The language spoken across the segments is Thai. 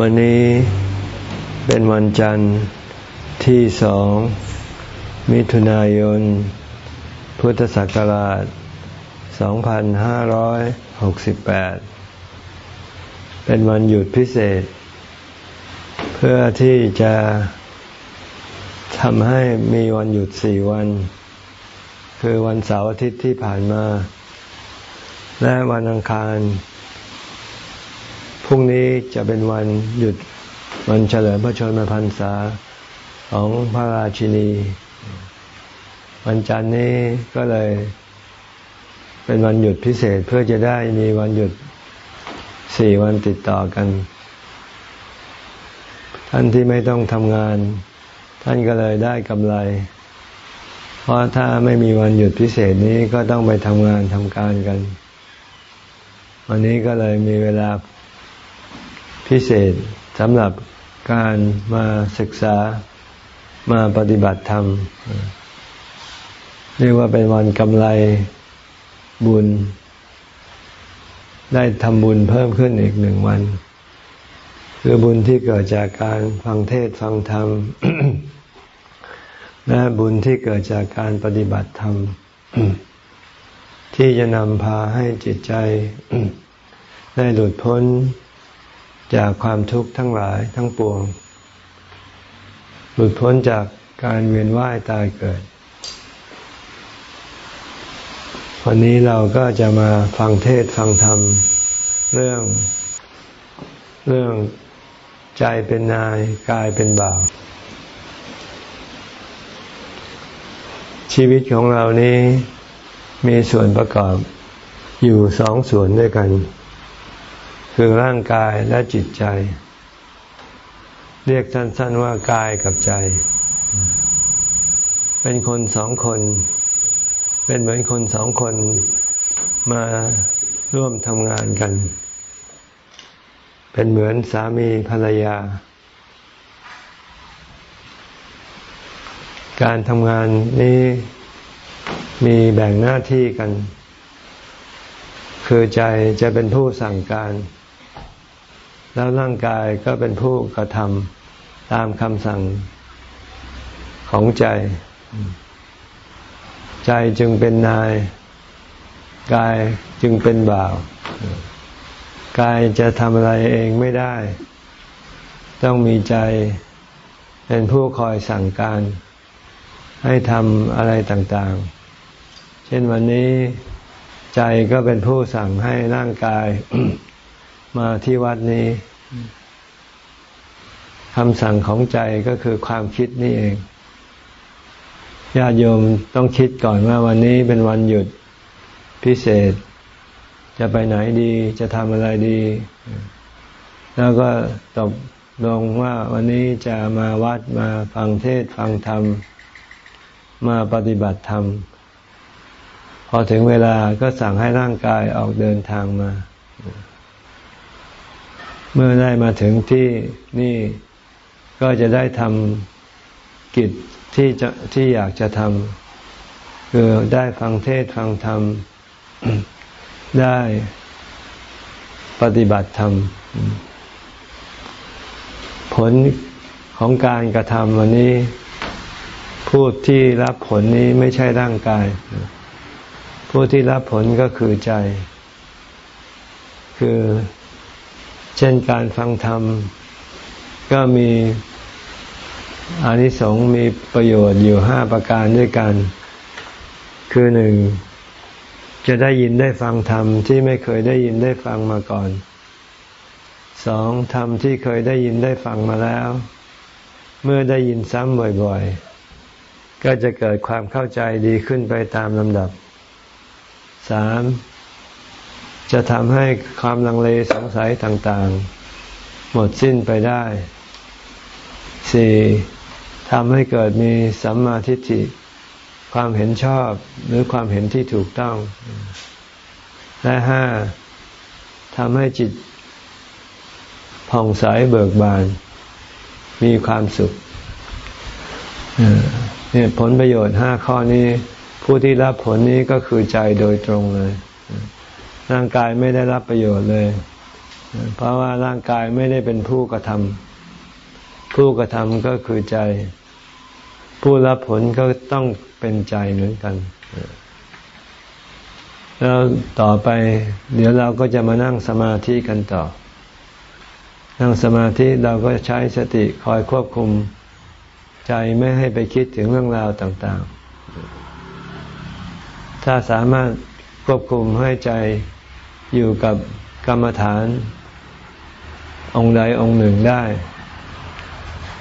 วันนี้เป็นวันจันทร์ที่สอง มิถุนายน พุทธศักราช 2568 เป็นวันหยุดพิเศษ เพื่อที่จะทำให้มีวันหยุดสี่วัน คือวันเสาร์อาทิตย์ที่ผ่านมา และวันอังคาร พรุ่งนี้จะเป็นวันหยุดวันเฉลิมพระชนมพรรษาของพระราชินี วันจันทร์นี้ก็เลยเป็นวันหยุดพิเศษเพื่อจะได้มีวันหยุดสี่วันติดต่อกัน ท่านที่ไม่ต้องทำงาน ท่านก็เลยได้กำไร เพราะถ้าไม่มีวันหยุดพิเศษนี้ก็ต้องไปทำงานทำการกัน วันนี้ก็เลยมีเวลา พิเศษสำหรับการมาศึกษามาปฏิบัติธรรม เรียกว่าเป็นวันกำไรบุญ ได้ทำบุญเพิ่มขึ้นอีกหนึ่งวัน คือบุญที่เกิดจากการฟังเทศฟังธรรม และบุญที่เกิดจากการปฏิบัติธรรม ที่จะนำพาให้จิตใจ ได้หลุดพ้น จากความทุกข์ทั้งหลายทั้งปวง หลุดพ้นจากการเวียนว่ายตายเกิด วันนี้เราก็จะมาฟังเทศฟังธรรม เรื่อง เรื่องใจเป็นนายกายเป็นบ่าว ชีวิตของเรานี้มีส่วนประกอบอยู่สองส่วนด้วยกัน คือร่างกายและจิตใจ เรียกสั้นๆว่ากายกับใจ เป็นคนสองคน เป็นเหมือนคนสองคนมาร่วมทำงานกัน เป็นเหมือนสามีภรรยา การทำงานนี้มีแบ่งหน้าที่กัน คือใจจะเป็นผู้สั่งการ แล้วร่างกายก็เป็นผู้กระทำตามคำสั่งของใจ ใจจึงเป็นนาย กายจึงเป็นบ่าว กายจะทำอะไรเองไม่ได้ ต้องมีใจเป็นผู้คอยสั่งการ ให้ทำอะไรต่างๆ เช่นวันนี้ใจก็เป็นผู้สั่งให้ร่างกาย มาที่วัดนี้คำสั่งของใจก็คือความคิดนี่เองญาติโยมต้องคิดก่อนว่าวันนี้เป็นวันหยุดพิเศษ จะไปไหนดี จะทำอะไรดี แล้วก็ตกลงว่าวันนี้จะมาวัดมาฟังเทศฟังธรรม มาปฏิบัติธรรม พอถึงเวลาก็สั่งให้ร่างกายออกเดินทางมา เมื่อได้มาถึงที่นี่ก็จะได้ทำกิจที่จะที่อยากจะทำคือได้ฟังเทศฟังธรรม ได้ปฏิบัติธรรม ผลของการกระทำวันนี้ ผู้ที่รับผลนี้ไม่ใช่ร่างกาย ผู้ที่รับผลก็คือใจ คือ เช่นการฟังธรรม ก็มีอานิสงส์มีประโยชน์อยู่ห้าประการด้วยกัน คือหนึ่งจะได้ยินได้ฟังธรรมที่ไม่เคยได้ยินได้ฟังมาก่อนสองธรรมที่เคยได้ยินได้ฟังมาแล้ว เมื่อได้ยินซ้ำบ่อยๆ ก็จะเกิดความเข้าใจดีขึ้นไปตามลำดับสาม จะทำให้ความลังเลสงสัยต่างๆ หมดสิ้นไปได้สี่ทำให้เกิดมีสัมมาทิฏฐิ ความเห็นชอบหรือความเห็นที่ถูกต้อง และห้าทำให้จิตผ่องใสเบิกบาน มีความสุขเนี่ยผลประโยชน์ห้าข้อนี้ ผู้ที่รับผลนี้ก็คือใจโดยตรงเลย ร่างกายไม่ได้รับประโยชน์เลย เพราะว่าร่างกายไม่ได้เป็นผู้กระทำผู้กระทำก็คือใจ ผู้รับผลก็ต้องเป็นใจเหมือนกัน แล้วต่อไป เดี๋ยวเราก็จะมานั่งสมาธิกันต่อ นั่งสมาธิเราก็ใช้สติคอยควบคุมใจไม่ให้ไปคิดถึงเรื่องราวต่าง ๆ ถ้าสามารถควบคุมให้ใจ อยู่กับกรรมฐาน องค์ใดองค์หนึ่งได้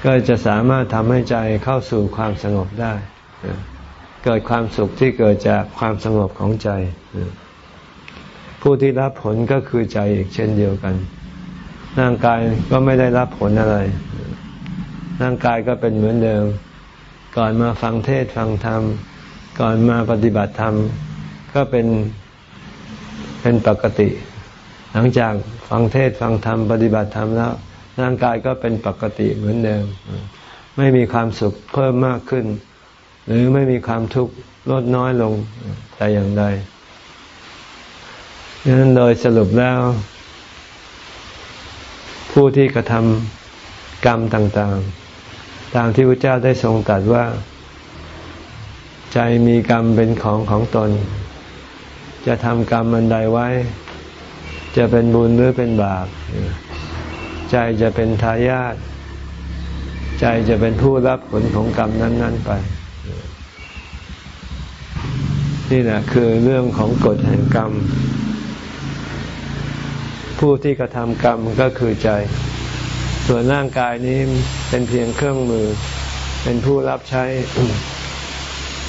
ก็จะสามารถทำให้ใจเข้าสู่ความสงบได้ เกิดความสุขที่เกิดจากความสงบของใจ ผู้ที่รับผลก็คือใจอีกเช่นเดียวกัน ร่างกายก็ไม่ได้รับผลอะไร ร่างกายก็เป็นเหมือนเดิม ก่อนมาฟังเทศฟังธรรม ก่อนมาปฏิบัติธรรม ก็เป็น เป็นปกติ หลังจากฟังเทศฟังธรรมปฏิบัติธรรมแล้ว ร่างกายก็เป็นปกติเหมือนเดิม ไม่มีความสุขเพิ่มมากขึ้น หรือไม่มีความทุกข์ลดน้อยลงแต่อย่างใดดังนั้นโดยสรุปแล้ว ผู้ที่กระทำกรรมต่างๆ ตามที่พระเจ้าได้ทรงตรัสว่า ใจมีกรรมเป็นของของตน จะทำกรรมอันใดไว้ จะเป็นบุญหรือเป็นบาป ใจจะเป็นทายาทใจจะเป็นผู้รับผลของกรรมนั้น ๆไป นี่แหละคือเรื่องของกฎแห่งกรรม ผู้ที่กระทำกรรมก็คือใจ ส่วนร่างกายนี้เป็นเพียงเครื่องมือ เป็นผู้รับใช้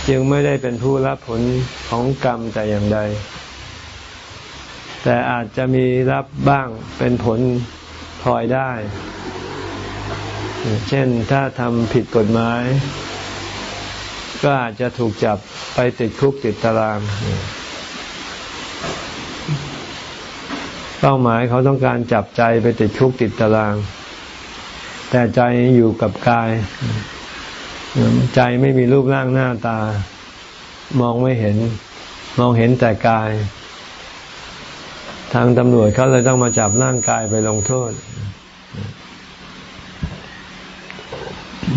จึงไม่ได้เป็นผู้รับผลของกรรมแต่อย่างใด แต่อาจจะมีรับบ้างเป็นผลพลอยได้ เช่นถ้าทำผิดกฎหมาย ก็อาจจะถูกจับไปติดคุกติดตาราง เป้าหมายเขาต้องการจับใจไปติดคุกติดตาราง แต่ใจอยู่กับกาย ใจไม่มีรูปร่างหน้าตา มองไม่เห็น มองเห็นแต่กาย ทางตำรวจเขาเลยต้องมาจับร่างกายไปลงโทษ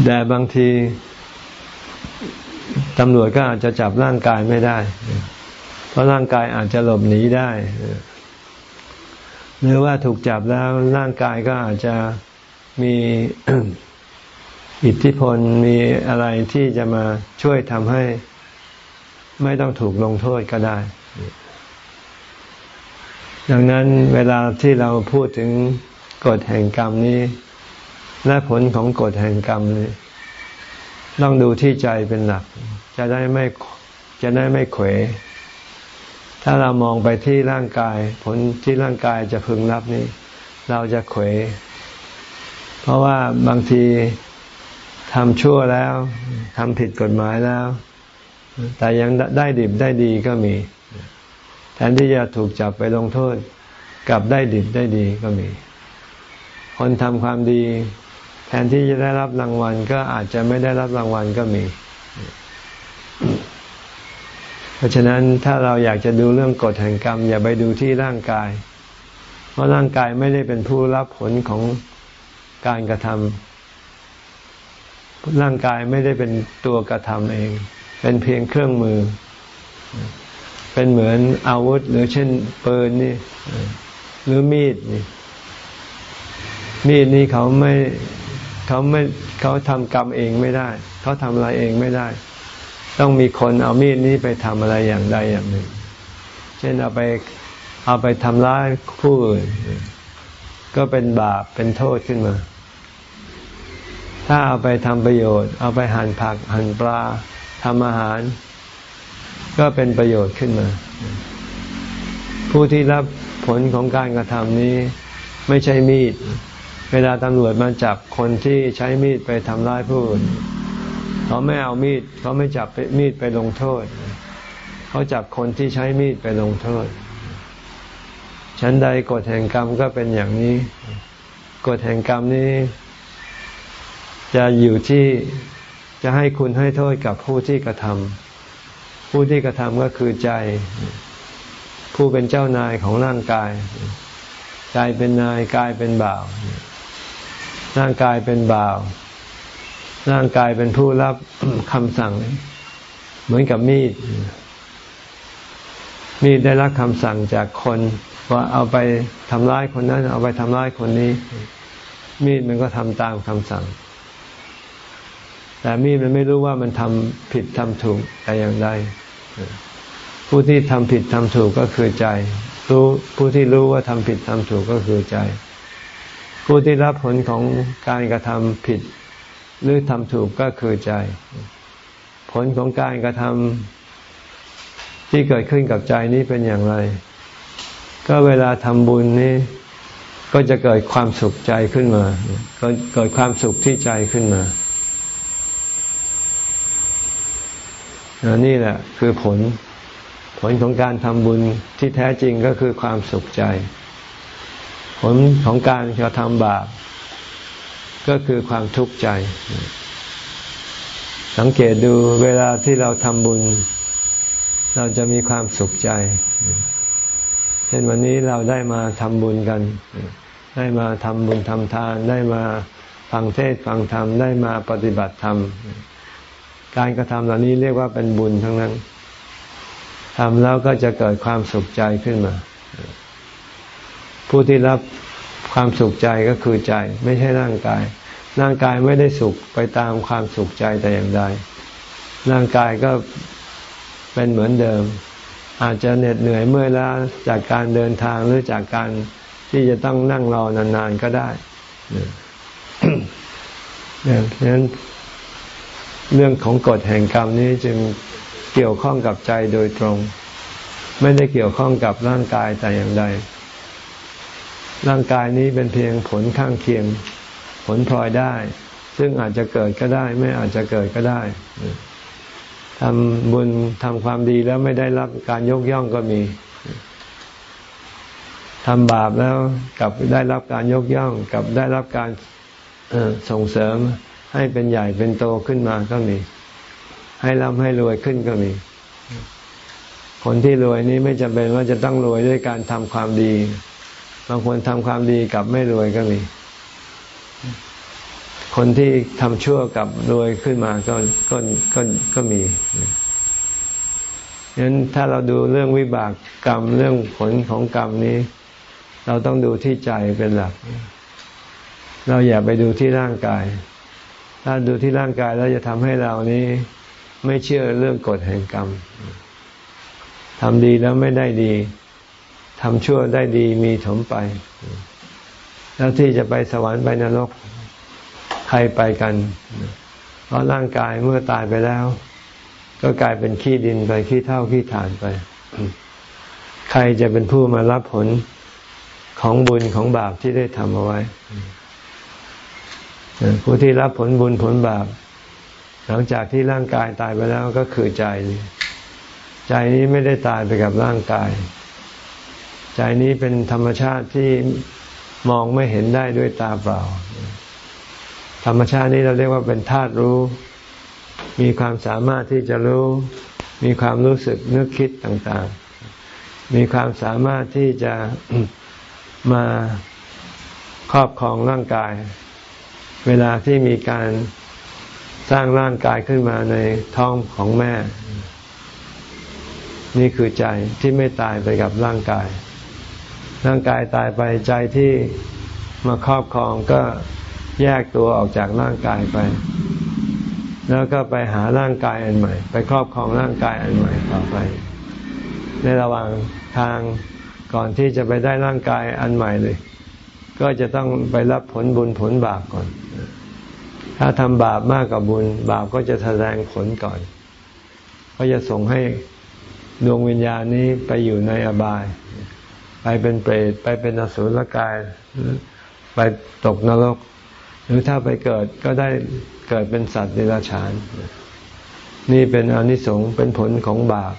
แต่บางทีตำรวจก็อาจจะจับร่างกายไม่ได้ เพราะร่างกายอาจจะหลบหนีได้ หรือว่าถูกจับแล้วร่างกายก็อาจจะมี อิทธิพลมีอะไรที่จะมาช่วยทำให้ไม่ต้องถูกลงโทษก็ได้ ดังนั้นเวลาที่เราพูดถึงกฎแห่งกรรมนี้ และผลของกฎแห่งกรรมนี้ ต้องดูที่ใจเป็นหลัก จะได้ไม่จะได้ไม่เขว ถ้าเรามองไปที่ร่างกาย ผลที่ร่างกายจะพึงรับนี้ เราจะเขว เพราะว่าบางที ทำชั่วแล้วทำผิดกฎหมายแล้ว แต่ยังได้ดิบได้ดีก็มี แทนที่จะถูกจับไปลงโทษกลับได้ดิบได้ดีก็มี คนทำความดี แทนที่จะได้รับรางวัล ก็อาจจะไม่ได้รับรางวัลก็มี เพราะฉะนั้นถ้าเราอยากจะดูเรื่องกฎแห่งกรรม อย่าไปดูที่ร่างกาย เพราะร่างกายไม่ได้เป็นผู้รับผลของการกระทำ ร่างกายไม่ได้เป็นตัวกระทำเอง เป็นเพียงเครื่องมือ เป็นเหมือนอาวุธ หรือเช่นปืนนี่ หรือมีดนี่ มีดนี่เขาไม่เขาไม่เขาทำกรรมเองไม่ได้ เขาทำอะไรเองไม่ได้ ต้องมีคนเอามีดนี้ไปทำอะไรอย่างใดอย่างหนึ่ง เช่นเอาไปเอาไปทำร้ายผู้อื่นก็เป็นบาปเป็นโทษขึ้นมา ถ้าเอาไปทำประโยชน์ เอาไปหั่นผักหั่นปลาทำอาหาร ก็เป็นประโยชน์ขึ้นมา ผู้ที่รับผลของการกระทำนี้ ไม่ใช่มีด เวลาตำรวจมาจับคนที่ใช้มีดไปทำร้ายผู้อื่นเขาไม่เอามีดเขาไม่จับมีดไปลงโทษ เขาจับคนที่ใช้มีดไปลงโทษชั้นใดกฎแห่งกรรมก็เป็นอย่างนี้ กฎแห่งกรรมนี้ จะอยู่ที่จะให้คุณให้โทษกับผู้ที่กระทำผู้ที่กระทำก็คือใจ ผู้เป็นเจ้านายของร่างกายใจเป็นนายกายเป็นบ่าว ร่างกายเป็นบ่าว ร่างกายเป็นผู้รับคำสั่ง เหมือนกับมีด มีดได้รับคำสั่งจากคนว่าเอาไปทำร้ายคนนั้น เอาไปทำร้ายคนนี้ มีดมันก็ทำตามคำสั่ง แต่มีดมันไม่รู้ว่ามันทำผิดทำถูกแต่อย่างใดผู้ที่ทำผิดทำถูกก็คือใจ รู้ผู้ที่รู้ว่าทำผิดทำถูกก็คือใจ ผู้ที่รับผลของการกระทำผิด หรือทำถูกก็คือใจ ผลของการกระทำที่เกิดขึ้นกับใจนี้เป็นอย่างไร ก็เวลาทำบุญนี้ก็จะเกิดความสุขใจขึ้นมา เกิดความสุขที่ใจขึ้นมา นี่แหละคือผล ผลของการทำบุญที่แท้จริงก็คือความสุขใจ ผลของการกระทำบาปก็คือความทุกข์ใจ สังเกตดูเวลาที่เราทำบุญ เราจะมีความสุขใจ เช่นวันนี้เราได้มาทำบุญกัน ได้มาทำบุญทำทาน ได้มาฟังเทศฟังธรรม ได้มาปฏิบัติธรรม การกระทำเหล่านี้เรียกว่าเป็นบุญทั้งนั้นทำแล้วก็จะเกิดความสุขใจขึ้นมา ผู้ที่รับความสุขใจก็คือใจ ไม่ใช่ร่างกาย ร่างกายไม่ได้สุขไปตามความสุขใจแต่อย่างใดร่างกายก็เป็นเหมือนเดิม อาจจะเหน็ดเหนื่อยเมื่อยล้าจากการเดินทางหรือจากการที่จะต้องนั่งรอนานๆก็ได้เนี่ยฉะนั้น เรื่องของกฎแห่งกรรมนี้จึงเกี่ยวข้องกับใจโดยตรง ไม่ได้เกี่ยวข้องกับร่างกายแต่อย่างใด ร่างกายนี้เป็นเพียงผลข้างเคียง ผลพลอยได้ ซึ่งอาจจะเกิดก็ได้ ไม่อาจจะเกิดก็ได้ทำบุญทำความดีแล้วไม่ได้รับการยกย่องก็มีทำบาปแล้วกับได้รับการยกย่อง กับได้รับการส่งเสริม ให้เป็นใหญ่เป็นโตขึ้นมาก็มี ให้ร่ำให้รวยขึ้นก็มี คนที่รวยนี้ไม่จำเป็นว่าจะต้องรวยด้วยการทำความดี บางคนทำความดีกับไม่รวยก็มี คนที่ทำชั่วกับรวยขึ้นมาก็ก็ก็ก็มีฉะนั้นถ้าเราดูเรื่องวิบากกรรมเรื่องผลของกรรมนี้ เราต้องดูที่ใจเป็นหลัก เราอย่าไปดูที่ร่างกาย ถ้าดูที่ร่างกายแล้วจะทำให้เรานี้ไม่เชื่อเรื่องกฎแห่งกรรมทำดีแล้วไม่ได้ดีทำชั่วได้ดีมีถมไป แล้วที่จะไปสวรรค์ไปนรกใครไปกัน เพราะร่างกายเมื่อตายไปแล้ว ก็กลายเป็นขี้ดินไปขี้เท่าขี้ฐานไป ใครจะเป็นผู้มารับผลของบุญของบาปที่ได้ทำเอาไว้ ผู้ที่รับผลบุญผลบาปหลังจากที่ร่างกายตายไปแล้วก็คือใจ ใจนี้ไม่ได้ตายไปกับร่างกาย ใจนี้เป็นธรรมชาติที่มองไม่เห็นได้ด้วยตาเปล่า ธรรมชาตินี้เราเรียกว่าเป็นธาตุรู้ มีความสามารถที่จะรู้ มีความรู้สึกนึกคิดต่างๆ มีความสามารถที่จะมาครอบครองร่างกาย เวลาที่มีการสร้างร่างกายขึ้นมาในท้องของแม่ นี่คือใจที่ไม่ตายไปกับร่างกาย ร่างกายตายไปใจที่มาครอบครองก็แยกตัวออกจากร่างกายไป แล้วก็ไปหาร่างกายอันใหม่ ไปครอบครองร่างกายอันใหม่ต่อไป ในระหว่างทางก่อนที่จะไปได้ร่างกายอันใหม่เลย ก็จะต้องไปรับผลบุญผลบาปก่อน ถ้าทำบาปมากกว่าบุญ บาปก็จะแสดงผลก่อน ก็จะส่งให้ดวงวิญญาณนี้ไปอยู่ในอบาย ไปเป็นเปรตไปเป็นอสุรกาย ไปตกนรก หรือถ้าไปเกิดก็ได้เกิดเป็นสัตว์เดรัจฉาน นี่เป็นอนิสงส์เป็นผลของบาป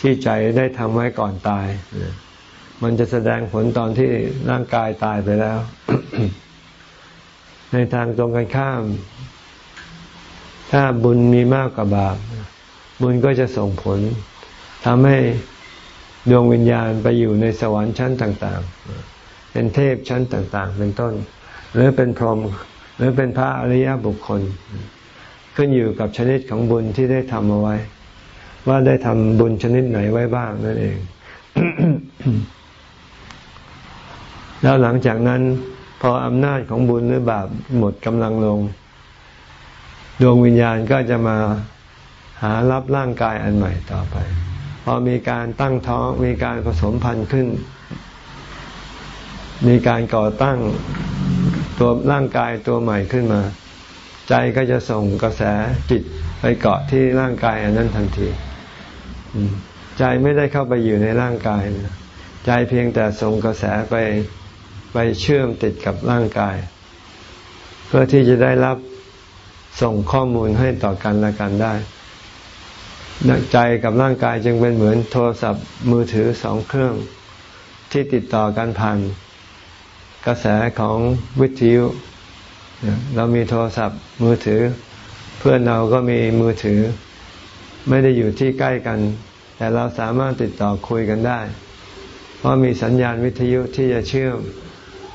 ที่ใจได้ทำไว้ก่อนตาย มันจะแสดงผลตอนที่ร่างกายตายไปแล้ว ในทางตรงกันข้าม ถ้าบุญมีมากกว่าบาป บุญก็จะส่งผลทำให้ดวงวิญญาณไปอยู่ในสวรรค์ชั้นต่าง ๆ เป็นเทพชั้นต่าง ๆ เป็นต้น หรือเป็นพรหมหรือเป็นพระอริยบุคคล ขึ้นอยู่กับชนิดของบุญที่ได้ทำเอาไว้ ว่าได้ทำบุญชนิดไหนไว้บ้างนั่นเอง แล้วหลังจากนั้น พออำนาจของบุญหรือบาปหมดกำลังลง ดวงวิญญาณก็จะมาหารับร่างกายอันใหม่ต่อไป พอมีการตั้งท้องมีการผสมพันธุ์ขึ้น มีการก่อตั้งตัวร่างกายตัวใหม่ขึ้นมา ใจก็จะส่งกระแสจิตไปเกาะที่ร่างกายอันนั้นทันทีใจไม่ได้เข้าไปอยู่ในร่างกายใจเพียงแต่ส่งกระแสไป ไปเชื่อมติดกับร่างกาย เพื่อที่จะได้รับส่งข้อมูลให้ต่อกันและกันได้ใจกับร่างกายจึงเป็นเหมือนโทรศัพท์มือถือสองเครื่อง ที่ติดต่อกันผ่านกระแสของวิทยุเรามีโทรศัพท์มือถือ เพื่อนเราก็มีมือถือ ไม่ได้อยู่ที่ใกล้กัน แต่เราสามารถติดต่อคุยกันได้ เพราะมีสัญญาณวิทยุที่จะเชื่อม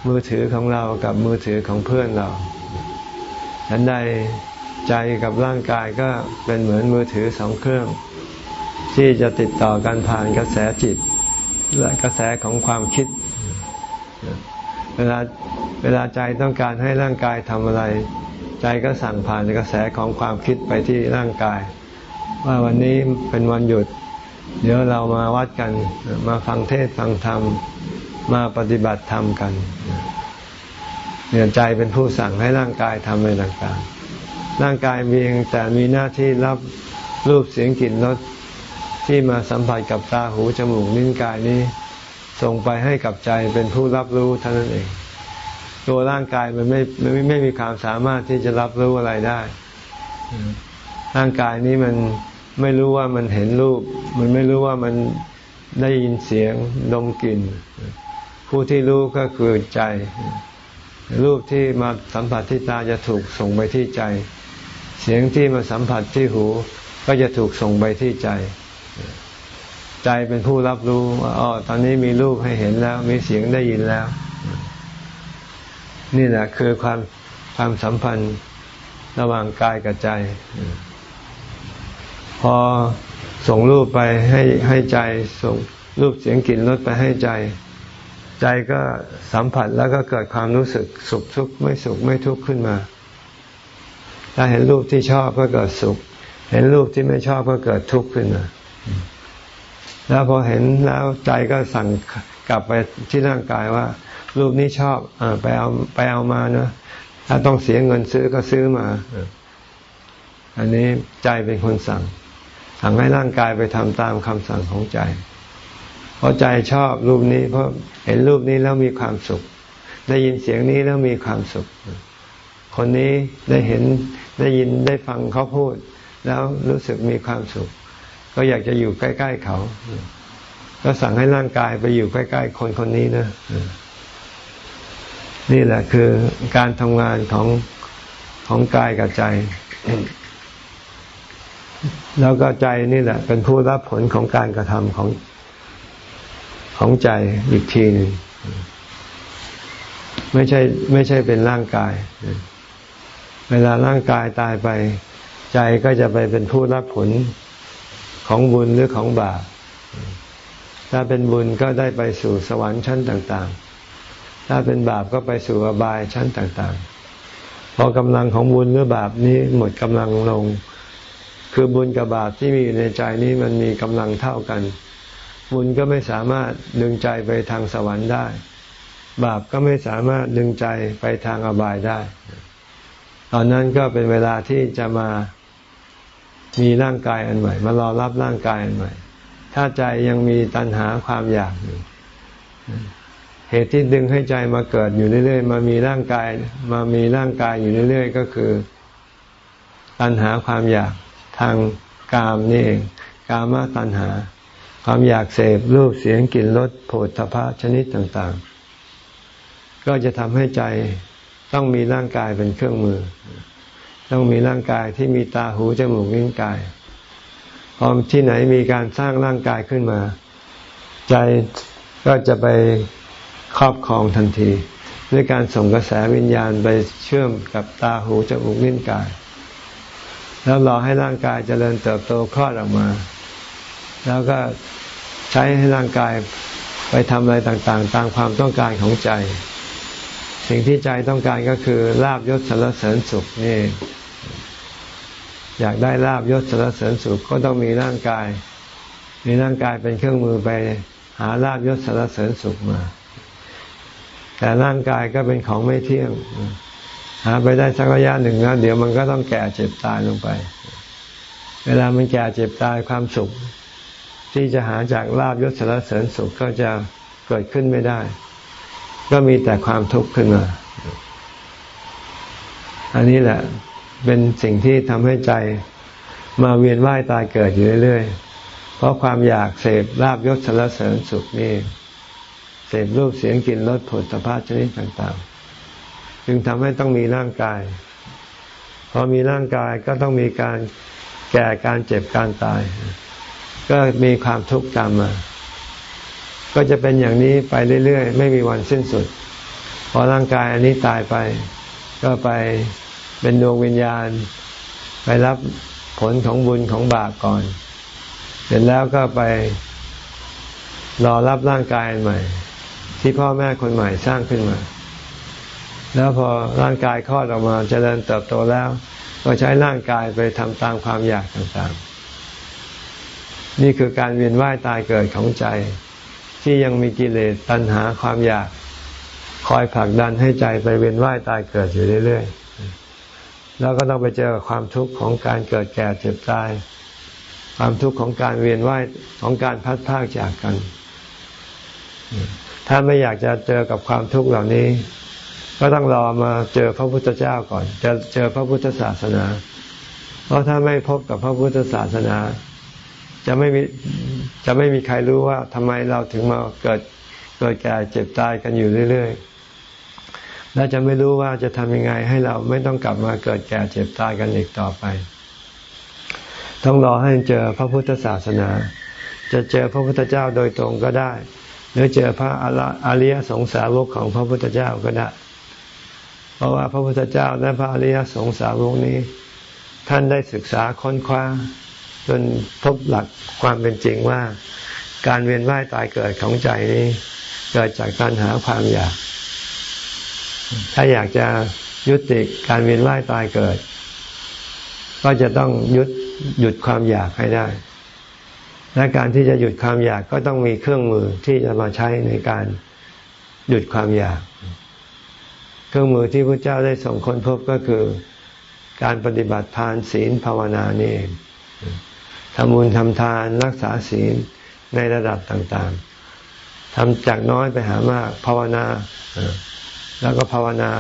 มือถือของเรากับมือถือของเพื่อนเราฉันใดใจกับร่างกายก็เป็นเหมือนมือถือสองเครื่อง ที่จะติดต่อกันผ่านกระแสจิต และกระแสของความคิด เวลาเวลาใจต้องการให้ร่างกายทำอะไร ใจก็สั่งผ่านกระแสของความคิดไปที่ร่างกาย ว่าวันนี้เป็นวันหยุด เดี๋ยวเรามาวัดกันมาฟังเทศฟังธรรม มาปฏิบัติธรรมกันเนี่ยใจเป็นผู้สั่งให้ร่างกายทำอะไรต่างๆ ร่างกายเพียงแต่มีหน้าที่รับรูปเสียงกลิ่นรสที่มาสัมผัสกับตาหูจมูกนิ้นกายนี้ ส่งไปให้กับใจเป็นผู้รับรู้เท่านั้นเอง ตัวร่างกายมันไม่ไม่ไม่มีความสามารถที่จะรับรู้อะไรได้ ร่างกายนี้มันไม่รู้ว่ามันเห็นรูป มันไม่รู้ว่ามันได้ยินเสียงดมกลิ่น ผู้ที่รู้ก็คือใจ รูปที่มาสัมผัสที่ตาจะถูกส่งไปที่ใจ เสียงที่มาสัมผัสที่หู ก็จะถูกส่งไปที่ใจ ใจเป็นผู้รับรู้ว่าอ๋อตอนนี้มีรูปให้เห็นแล้ว มีเสียงได้ยินแล้ว นี่แหละคือความความสัมพันธ์ระหว่างกายกับใจ พอส่งรูปไปให้ให้ใจส่งรูปเสียงกลิ่นรสไปให้ใจ ใจก็สัมผัสแล้วก็เกิดความรู้สึกสุขทุกข์ไม่สุขไม่ทุกข์ขึ้นมา ถ้าเห็นรูปที่ชอบก็เกิดสุข เห็นรูปที่ไม่ชอบก็เกิดทุกข์ขึ้นมา แล้วพอเห็นแล้วใจก็สั่งกลับไปที่ร่างกายว่า รูปนี้ชอบอไปเอาไปเอามานะถ้าต้องเสียเงินซื้อก็ซื้อมา อันนี้ใจเป็นคนสั่ง สั่งให้ร่างกายไปทำตามคำสั่งของใจ เพราะใจชอบรูปนี้เพราะ เห็นรูปนี้แล้วมีความสุข ได้ยินเสียงนี้แล้วมีความสุข คนนี้ได้เห็นได้ยินได้ฟังเขาพูด แล้วรู้สึกมีความสุข ก็อยากจะอยู่ใกล้ ๆ เขาก็สั่งให้ร่างกายไปอยู่ใกล้ ๆ คนคนนี้นะนี่แหละคือการทำงานของของกายกับใจ แล้วก็ใจนี่แหละ เป็นผู้รับผลของการกระทำของ ของใจอีกทีหนึ่งไม่ใช่ไม่ใช่เป็นร่างกาย เวลาร่างกายตายไป ใจก็จะไปเป็นผู้รับผลของบุญหรือของบาปถ้าเป็นบุญก็ได้ไปสู่สวรรค์ชั้นต่าง ๆ ถ้าเป็นบาปก็ไปสู่อบายชั้นต่าง ๆ พอกำลังของบุญหรือบาปนี้หมดกำลังลง คือบุญกับบาปที่มีอยู่ในใจนี้มันมีกำลังเท่ากัน บุญก็ไม่สามารถดึงใจไปทางสวรรค์ได้ บาปก็ไม่สามารถดึงใจไปทางอบายได้ ตอนนั้นก็เป็นเวลาที่จะมามีร่างกายอันใหม่ มารอรับร่างกายอันใหม่ ถ้าใจยังมีตัณหาความอยากอยู่เหตุที่ดึงให้ใจมาเกิดอยู่เรื่อยๆ มามีร่างกาย มามีร่างกายอยู่เรื่อยๆ ก็คือตัณหาความอยากทางกามนี่เอง กามตัณหา ความอยากเสพรูปเสียงกลิ่นรสโผฏฐพะชนิดต่างๆ ก็จะทำให้ใจต้องมีร่างกายเป็นเครื่องมือ ต้องมีร่างกายที่มีตาหูจมูกลิ้นกายพอที่ไหนมีการสร้างร่างกายขึ้นมา ใจก็จะไปครอบครองทันที ด้วยการส่งกระแสวิญญาณไปเชื่อมกับตาหูจมูกลิ้นกาย แล้วรอให้ร่างกายจเจริญเติบโตคลอดออกมา แล้วก็ ใช้ให้ร่างกายไปทำอะไรต่างๆ ตามความต้องการของใจ สิ่งที่ใจต้องการก็คือลาบยศสารเสริญสุขนี่ อยากได้ลาบยศสารเสริญสุขก็ต้องมีร่างกาย มีร่างกายเป็นเครื่องมือไปหาลาบยศสารเสริญสุขมา แต่ร่างกายก็เป็นของไม่เที่ยง หาไปได้สักระยะหนึ่งแล้วเดี๋ยวมันก็ต้องแก่เจ็บตายลงไป เวลามันแก่เจ็บตายความสุข ที่จะหาจากลาบยศสารเสริญสุขก็จะเกิดขึ้นไม่ได้ ก็มีแต่ความทุกข์ขึ้นมา อันนี้แหละ เป็นสิ่งที่ทำให้ใจมาเวียนว่ายตายเกิดอยู่เรื่อยๆ เพราะความอยากเสพลาบยศสารเสริญสุขนี่เสพรูปเสียงกลิ่นรสผลสะพชนิดต่างๆ จึงทำให้ต้องมีร่างกายพอมีร่างกายก็ต้องมีการแก่การเจ็บการตาย ก็มีความทุกข์ตามมา ก็จะเป็นอย่างนี้ไปเรื่อยๆ ไม่มีวันสิ้นสุด พอร่างกายอันนี้ตายไป ก็ไปเป็นดวงวิญญาณ ไปรับผลของบุญของบาปก่อน เสร็จแล้วก็ไปรอรับร่างกายใหม่ ที่พ่อแม่คนใหม่สร้างขึ้นมา แล้วพอร่างกายคลอดออกมาจเจริญเติบโตแล้ว ก็ใช้ร่างกายไปทำตามความอยากต่างๆ นี่คือการเวียนว่ายตายเกิดของใจ ที่ยังมีกิเลสตัณหาความอยาก คอยผลักดันให้ใจไปเวียนว่ายตายเกิดอยู่เรื่อยๆ แล้วก็ต้องไปเจอความทุกข์ของการเกิดแก่เจ็บตาย ความทุกข์ของการเวียนว่ายของการพัดพากจากกัน ถ้าไม่อยากจะเจอกับความทุกข์เหล่านี้ ก็ต้องรอมาเจอพระพุทธเจ้าก่อน จะเจอพระพุทธศาสนา เพราะถ้าไม่พบกับพระพุทธศาสนา จะไม่มีจะไม่มีใครรู้ว่าทำไมเราถึงมาเกิดเกิดแก่เจ็บตายกันอยู่เรื่อยๆ และจะไม่รู้ว่าจะทำยังไงให้เราไม่ต้องกลับมาเกิดแก่เจ็บตายกันอีกต่อไป ต้องรอให้เจอพระพุทธศาสนา จะเจอพระพุทธเจ้าโดยตรงก็ได้ หรือเจอพระอริยสงสาวกของพระพุทธเจ้าก็ได้ เพราะว่าพระพุทธเจ้าและพระอริยสงสาวกนี้ ท่านได้ศึกษาค้นคว้า จนพบหลักความเป็นจริงว่า การเวียนว่ายตายเกิดของใจนี้เกิดจากการหาความอยาก ถ้าอยากจะยุติการเวียนว่ายตายเกิด ก็จะต้องยุดหยุดความอยากให้ได้ และการที่จะหยุดความอยากก็ต้องมีเครื่องมือที่จะมาใช้ในการหยุดความอยาก เครื่องมือที่พระเจ้าได้ส่งคนพบก็คือ การปฏิบัติทานศีลภาวนานี่เอง ทำบุญทำทานรักษาศีลในระดับต่างๆทำจากน้อยไปหามาก ภาวนา แล้วก็ภาวนา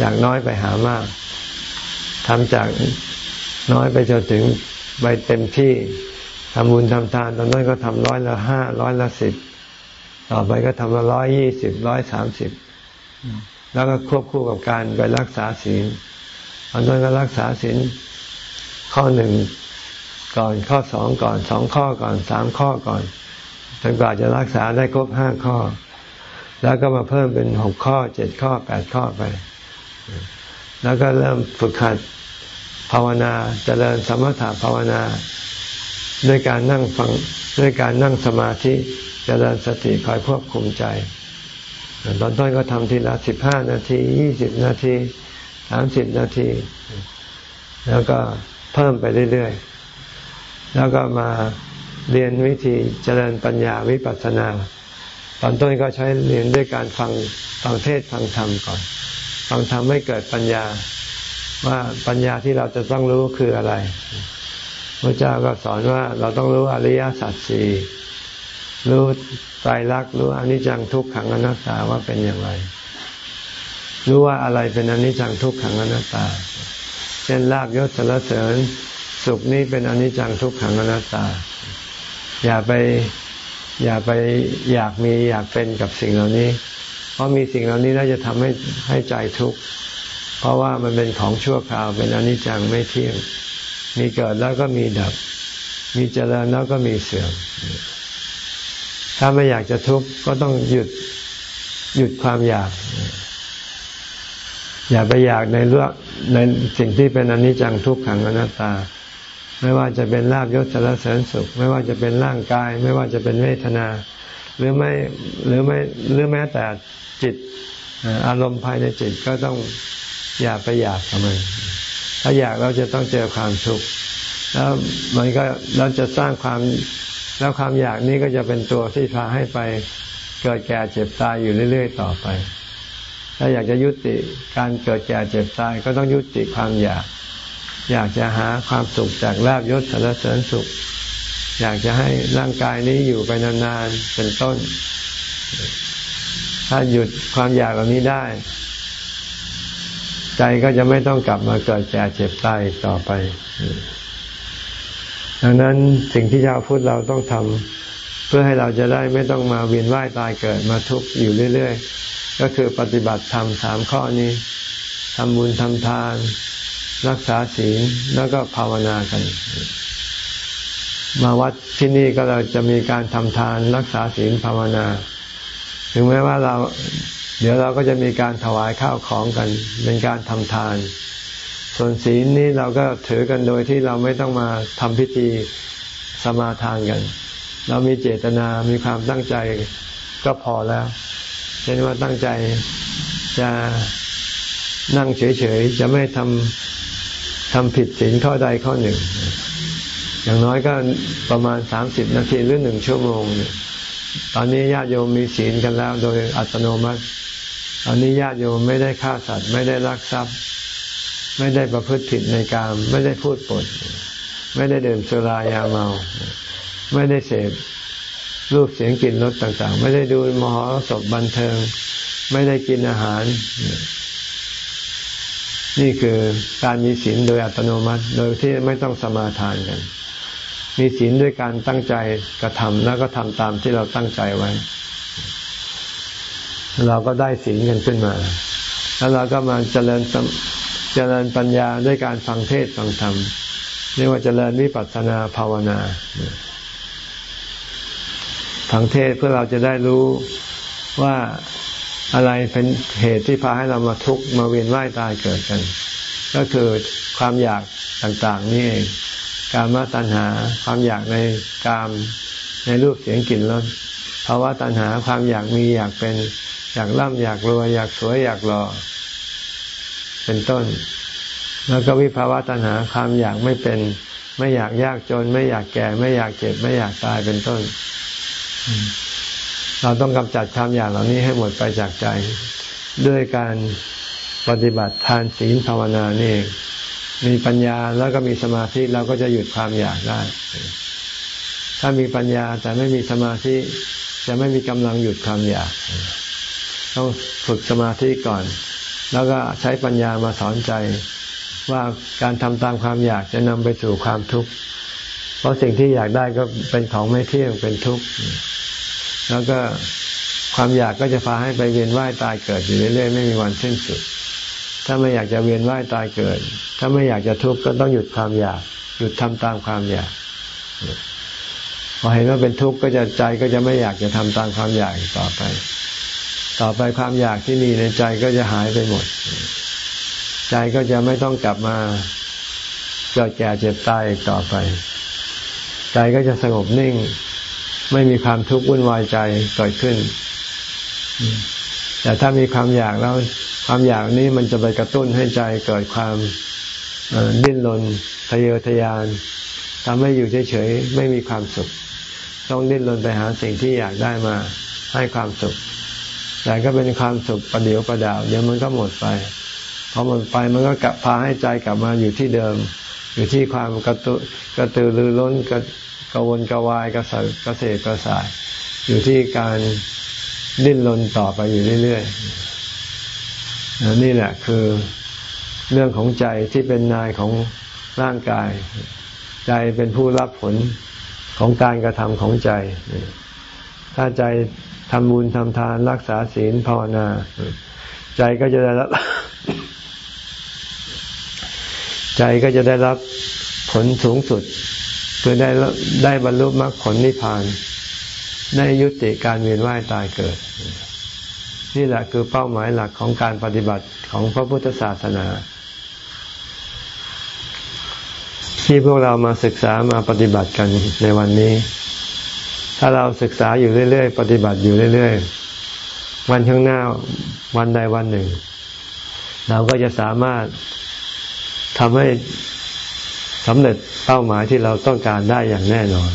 จากน้อยไปหามากทำจากน้อยไปจนถึงไปเต็มที่ทำบุญทำทานตอนนั้นก็ทำร้อยละห้าร้อยละสิบต่อไปก็ทำละร้อยยี่สิบร้อยสามสิบแล้วก็ควบคู่กับการไปรักษาศีลตอนนั้นก็รักษาศีลข้อหนึ่ง ก่อนข้อสองก่อนสองข้อก่อนสามข้อก่อนจนกว่าจะรักษาได้ครบห้าข้อ แล้วก็มาเพิ่มเป็นหกข้อเจ็ดข้อแปดข้อไป แล้วก็เริ่มฝึกหัดภาวนาจเจริญสมถะภาวนาด้วยการนั่งฟังด้วยการนั่งสมาธิจเจริญสติคอยควบคุมใจตอนต้นก็ทำทีละสิบห้านาทียี่สิบนาทีสามสิบนาที แล้วก็เพิ่มไปเรื่อยๆ แล้วก็มาเรียนวิธีเจริญปัญญาวิปัสสนา ตอนต้นก็ใช้เรียนด้วยการฟังฟังเทศฟังธรรมก่อน ฟังธรรมให้เกิดปัญญาว่าปัญญาที่เราจะต้องรู้คืออะไรพระเจ้าก็สอนว่าเราต้องรู้อริยสัจสี่รู้ไตรลักษณ์รู้อนิจจังทุกขังอนัตตาว่าเป็นอย่างไร รู้ว่าอะไรเป็นอนิจจังทุกขังอนัตตา เช่นลาบยศสารเสริญ สุขนี้เป็นอนิจจังทุกขังอนัตตา อย่าไปอย่าไปอยากมีอยากเป็นกับสิ่งเหล่านี้ เพราะมีสิ่งเหล่านี้แล้วจะทำให้ให้ใจทุกข์เพราะว่ามันเป็นของชั่วคราวเป็นอนิจจังไม่เที่ยง มีเกิดแล้วก็มีดับ มีเจริญแล้วก็มีเสื่อม ถ้าไม่อยากจะทุกข์ก็ต้องหยุดหยุดความอยาก อย่าไปอยากในเรื่องในสิ่งที่เป็นอนิจจังทุกขังอนัตตา ไม่ว่าจะเป็นลาบยศสารเสริญสุข ไม่ว่าจะเป็นร่างกาย ไม่ว่าจะเป็นเวทนา หรือไม่หรือไม่หรือแม้แต่จิตอารมณ์ภายในจิตก็ต้องอย่าไปอยากกับมันถ้าอยากเราจะต้องเจอความทุกข์แล้วมันก็เราจะสร้างความแล้วความอยากนี้ก็จะเป็นตัวที่พาให้ไปเกิดแก่เจ็บตายอยู่เรื่อย ๆ ต่อไป ถ้าอยากจะยุติการเกิดแก่เจ็บตายก็ต้องยุติความอยาก อยากจะหาความสุขจากลาบยศสารเสริญสุข อยากจะให้ร่างกายนี้อยู่ไปนานๆเป็นต้น ถ้าหยุดความอยากเหล่านี้ได้ ใจก็จะไม่ต้องกลับมาเกิดแก่เจ็บตายต่อไป ดังนั้นสิ่งที่ชาวพุทธเราต้องทำเพื่อให้เราจะได้ไม่ต้องมาเวียนว่ายตายเกิดมาทุกข์อยู่เรื่อย ๆ ก็คือปฏิบัติธรรมสามข้อนี้ทำบุญทำทาน รักษาศีลแล้วก็ภาวนากัน มาวัดที่นี่ก็เราจะมีการทำทานรักษาศีลภาวนา ถึงแม้ว่าเรา เดี๋ยวเราก็จะมีการถวายข้าวของกัน เป็นการทำทาน ส่วนศีลนี้เราก็ถือกันโดยที่เราไม่ต้องมาทำพิธีสมาทานกัน เรามีเจตนา มีความตั้งใจก็พอแล้วเช่นว่าตั้งใจจะนั่งเฉยๆ จะไม่ทำ ทำผิดศีลข้อใดข้อหนึ่ง อย่างน้อยก็ประมาณสามสิบนาทีหรือหนึ่งชั่วโมง ตอนนี้ญาติโยมมีศีลกันแล้วโดยอัตโนมัติ ตอนนี้ญาติโยมไม่ได้ฆ่าสัตว์ ไม่ได้ลักทรัพย์ ไม่ได้ประพฤติผิดในกามไม่ได้พูดปด ไม่ได้ดื่มสุรายาเมา ไม่ได้เสพรูปเสียงกลิ่นรสต่างๆ ไม่ได้ดูมหรสพบันเทิง ไม่ได้กินอาหาร นี่คือการมีศีลโดยอัตโนมัติ โดยที่ไม่ต้องสมาทานกัน มีศีลด้วยการตั้งใจกระทำแล้วก็ทำตามที่เราตั้งใจไว้ เราก็ได้ศีลกันขึ้นมา แล้วเราก็มาเจริญเจริญปัญญาด้วยการฟังเทศฟังธรรมเรียกว่าเจริญวิปัสสนาภาวนาฟังเทศเพื่อเราจะได้รู้ว่า อะไรเป็นเหตุที่พาให้เรามาทุกข์มาเวียนว่ายตายเกิดกัน ก็คือความอยากต่างๆนี่เองการมาตัณหาความอยากในกามในรูปเสียงกลิ่นรสภาวะตัณหาความอยากมีอยากเป็นอยากร่ำอยากรวยอยากสวยอยากหล่อเป็นต้น แล้วก็วิภาวะตัณหาความอยากไม่เป็น ไม่อยากยากจน ไม่อยากแก่ ไม่อยากเจ็บ ไม่อยากตายเป็นต้น เราต้องกำจัดความอยากเหล่านี้ให้หมดไปจากใจ ด้วยการปฏิบัติทานศีลภาวนานี่มีปัญญาแล้วก็มีสมาธิเราก็จะหยุดความอยากได้ ถ้ามีปัญญาแต่ไม่มีสมาธิจะไม่มีกำลังหยุดความอยาก ต้องฝึกสมาธิก่อน แล้วก็ใช้ปัญญามาสอนใจว่าการทำตามความอยากจะนำไปสู่ความทุกข์ เพราะสิ่งที่อยากได้ก็เป็นของไม่เที่ยงเป็นทุกข์ แล้วก็ความอยากก็จะพาให้ไปเวียนว่ายตายเกิดอยู่เรื่อยๆไม่มีวันสิ้นสุด ถ้าไม่อยากจะเวียนว่ายตายเกิด ถ้าไม่อยากจะทุกข์ก็ต้องหยุดความอยาก หยุดทำตามความอยากพอเห็นว่าเป็นทุกข์ก็จะใจก็จะไม่อยากจะทำตามความอยากต่อไป ต่อไปความอยากที่มีในใจก็จะหายไปหมด ใจก็จะไม่ต้องกลับมาเกิดแก่เจ็บตายต่อไป ใจก็จะสงบนิ่ง ไม่มีความทุกข์วุ่นวายใจเกิดขึ้น แต่ถ้ามีความอยากแล้วความอยากนี้มันจะไปกระตุ้นให้ใจเกิดความดิ้นรนทะเยอทะยานทำให้อยู่เฉยๆไม่มีความสุข ต้องดิ้นรนไปหาสิ่งที่อยากได้มาให้ความสุข แต่ก็เป็นความสุขประเดียวประดาว เดี๋ยวมันก็หมดไปพอหมดไปมันก็กลับพาให้ใจกลับมาอยู่ที่เดิม อยู่ที่ความกระตุกระตือรือร้นกระ กระวนกระวายกระสกระเสกระสาย อยู่ที่การดิ้นรนต่อไปอยู่เรื่อยๆนี่แหละคือเรื่องของใจที่เป็นนายของร่างกาย ใจเป็นผู้รับผลของการกระทำของใจ ถ้าใจทำบุญทำทานรักษาศีลภาวนา ใจก็จะได้รับ ใจก็จะได้รับผลสูงสุด คือได้ได้บรรลุมรรคผลนิพพาน ได้ยุติการเวียนว่ายตายเกิด นี่แหละคือเป้าหมายหลักของการปฏิบัติของพระพุทธศาสนา ที่พวกเรามาศึกษามาปฏิบัติกันในวันนี้ ถ้าเราศึกษาอยู่เรื่อย ๆ ปฏิบัติอยู่เรื่อย ๆ วันข้างหน้าวันใดวันหนึ่ง เราก็จะสามารถทำให้ สำเร็จเป้าหมายที่เราต้องการได้อย่างแน่นอน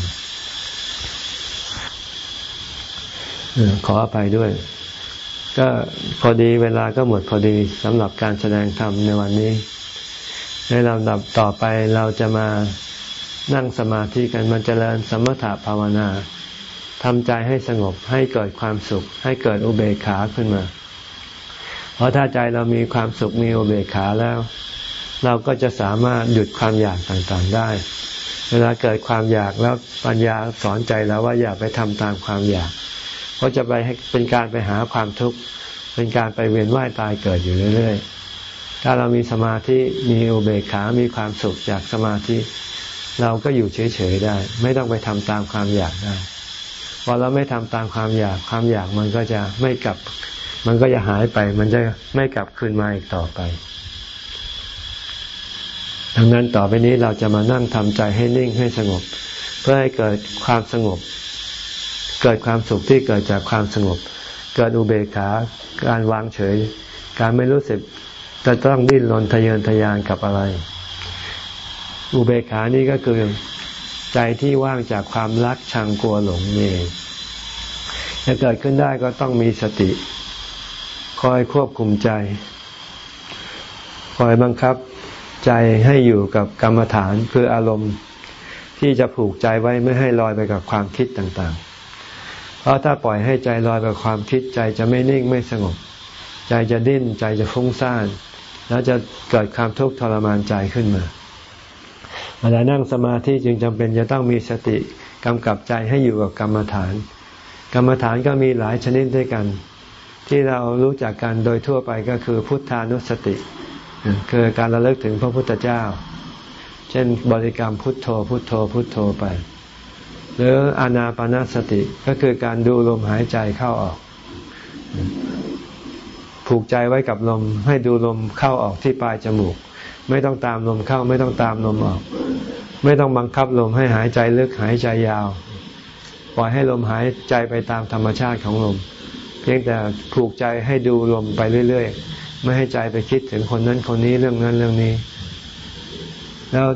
ขออภัยด้วย ก็พอดีเวลาก็หมดพอดีสำหรับการแสดงธรรมในวันนี้ ในลำดับต่อไปเราจะมานั่งสมาธิกันมันจเจริญสมถะภาวนาทำใจให้สงบให้เกิดความสุข ให้เกิดอุเบกขาขึ้นมา เพราะถ้าใจเรามีความสุขมีอุเบกขาแล้ว เราก็จะสามารถหยุดความอยากต่างๆได้ เวลาเกิดความอยากแล้วปัญญาสอนใจแล้วว่าอย่าไปทำตามความอยาก เพราะจะไปให้เป็นการไปหาความทุกข์เป็นการไปเวียนว่ายตายเกิดอยู่เรื่อยๆ ถ้าเรามีสมาธิมีอุเบกขา มีความสุขจากสมาธิ เราก็อยู่เฉยๆได้ ไม่ต้องไปทำตามความอยากได้พอเราไม่ทำตามความอยากความอยากมันก็จะไม่กลับ มันก็จะหายไป มันจะไม่กลับคืนมาอีกต่อไป ดังนั้นต่อไปนี้เราจะมานั่งทำใจให้นิ่งให้สงบ เพื่อให้เกิดความสงบ เกิดความสุขที่เกิดจากความสงบ เกิดอุเบกขาการวางเฉย การไม่รู้สึกจะต้องดิ้นรนทะเยอทะยานกับอะไร อุเบกขานี่ก็คือใจที่ว่างจากความรักชังกลัวหลงนี่จะเกิดขึ้นได้ก็ต้องมีสติ คอยควบคุมใจ คอยบังคับ ใจให้อยู่กับกรรมฐานคืออารมณ์ที่จะผูกใจไว้ไม่ให้ลอยไปกับความคิดต่างๆ เพราะถ้าปล่อยให้ใจลอยไปความคิดใจจะไม่นิ่งไม่สงบ ใจจะดิ้นใจจะฟุ้งซ่านแล้วจะเกิดความทุกข์ทรมานใจขึ้นมาเวลานั่งสมาธิจึงจำเป็นจะต้องมีสติกำกับใจให้อยู่กับกรรมฐาน กรรมฐานก็มีหลายชนิดด้วยกัน ที่เรารู้จักกันโดยทั่วไปก็คือพุทธานุสติ คือการระลึกถึงพระพุทธเจ้า เช่นบริกรรมพุทโธ พุทโธ พุทโธไป หรืออานาปนาสติก็คือการดูลมหายใจเข้าออก ผูกใจไว้กับลมให้ดูลมเข้าออกที่ปลายจมูก ไม่ต้องตามลมเข้าไม่ต้องตามลมออก ไม่ต้องบังคับลมให้หายใจลึกหายใจยาว ปล่อยให้ลมหายใจไปตามธรรมชาติของลม เพียงแต่ผูกใจให้ดูลมไปเรื่อยๆ ไม่ให้ใจไปคิดถึงคนนั้นคนนี้เรื่องนั้นเรื่องนี้ แล้ว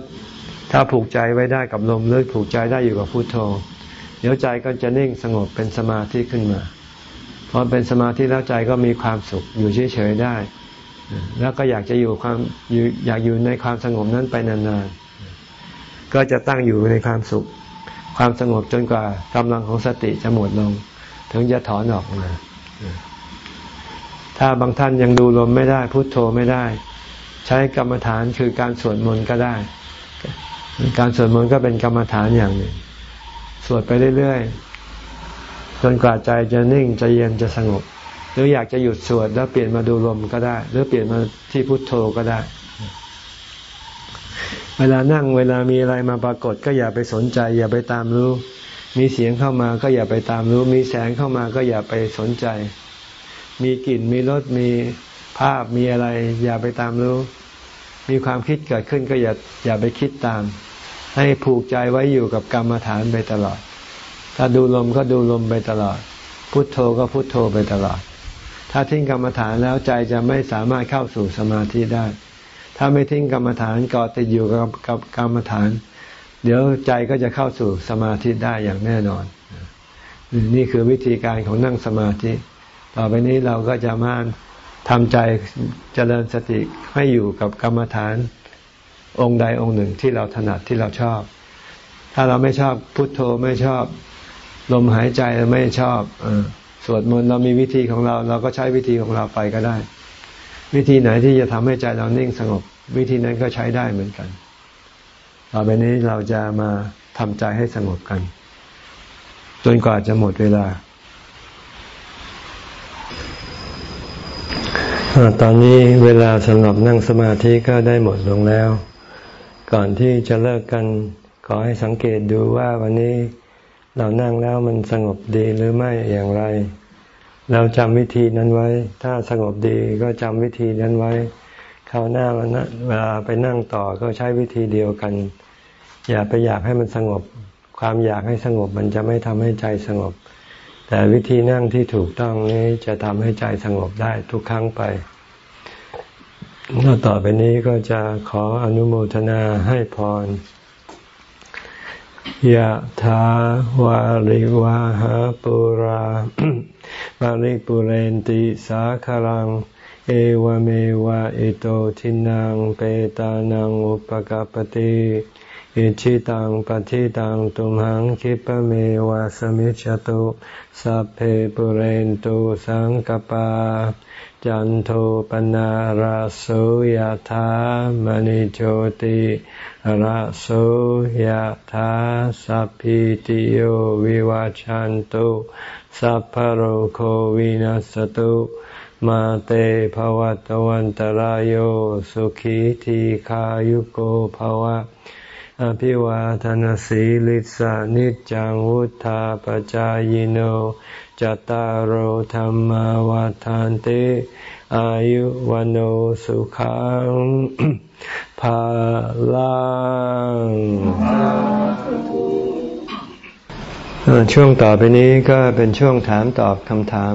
ถ้าผูกใจไว้ได้กับลมหรือผูกใจได้อยู่กับพุโทโธ เดี๋ยวใจก็จะนิ่งสงบเป็นสมาธิขึ้นมาพอเป็นสมาธิแล้วใจก็มีความสุขอยู่เฉยๆได้ แล้วก็อยากจะอยู่ความอยากอยู่ในความสงบนั้นไปนานๆ ก็จะตั้งอยู่ในความสุข ความสงบจนกว่ากำลังของสติจะหมดลง ถึงจะถอนออกมา ถ้าบางท่านยังดูลมไม่ได้พุโทโธไม่ได้ ใช้กรรมฐานคือการสวดมนต์ก็ได้ การสวดมนต์ก็เป็นกรรมฐานอย่างหนึ่ง สวดไปเรื่อยๆจนกว่าใจจะนิ่งจะเย็นจะสงบ หรืออยากจะหยุดสวดแล้วเปลี่ยนมาดูลมก็ได้ หรือเปลี่ยนมาที่พุทโธก็ได้ เวลานั่งเวลามีอะไรมาปรากฏ ก็อย่าไปสนใจ อย่าไปตามรู้ มีเสียงเข้ามาก็อย่าไปตามรู้ มีแสงเข้ามาก็อย่าไปสนใจ มีกลิ่นมีรสมีภาพมีอะไร อย่าไปตามรู้ มีความคิดเกิดขึ้นก็อย่าอย่าไปคิดตาม ให้ผูกใจไว้อยู่กับกรรมฐานไปตลอด ถ้าดูลมก็ดูลมไปตลอด พุทโธก็พุทโธไปตลอด ถ้าทิ้งกรรมฐานแล้วใจจะไม่สามารถเข้าสู่สมาธิได้ ถ้าไม่ทิ้งกรรมฐานก็ติดอยู่กับกับกรรมฐาน เดี๋ยวใจก็จะเข้าสู่สมาธิได้อย่างแน่นอน นี่คือวิธีการของนั่งสมาธิ ต่อไปนี้เราก็จะมาทำใจเจริญสติให้อยู่กับกรรมฐานองค์ใดองค์หนึ่งที่เราถนัดที่เราชอบ ถ้าเราไม่ชอบพุทโธไม่ชอบ ลมหายใจเราไม่ชอบอสวดมนต์เรามีวิธีของเรา เราก็ใช้วิธีของเราไปก็ได้ วิธีไหนที่จะทำให้ใจเรานิ่งสงบ วิธีนั้นก็ใช้ได้เหมือนกัน ต่อไปนี้เราจะมาทำใจให้สงบกัน จนกว่าจะหมดเวลา ตอนนี้เวลาสำหรับนั่งสมาธิก็ได้หมดลงแล้ว ก่อนที่จะเลิกกันขอให้สังเกตดูว่าวันนี้เรานั่งแล้วมันสงบดีหรือไม่อย่างไร เราจำวิธีนั้นไว้ ถ้าสงบดีก็จำวิธีนั้นไว้คราวหน้าวันนะเวลาไปนั่งต่อก็ใช้วิธีเดียวกัน อย่าไปอยากให้มันสงบ ความอยากให้สงบมันจะไม่ทำให้ใจสงบ แต่วิธีนั่งที่ถูกต้องนี้จะทำให้ใจสงบได้ทุกครั้งไปแล้วต่อไปนี้ก็จะขออนุโมทนาให้พรยะถาวาริวาหาปุราบาริปุเรนติสาคลัง เอวเมวะอิโตทินังเปตานังอุปกาปติ อิชิตังปฏิตังตุมหังคิปเมวะสมิจจตุสัพเพปุเรนตุสังกปา จันโทปนาราโสยธามณิโชติราโสยธาสัพพิติโยวิวาจันตุสัพพโรโควินัสตุมาเตภวัตวันตารโยสุขีทีขายุโกภวะ อภิวาทนสีลิสานิจังวุธาปจายโนจตารโหธรรมวาทานเตอายุวันโอสุขังภาลังช่วงต่อไปนี้ก็เป็นช่วงถามตอบคำถาม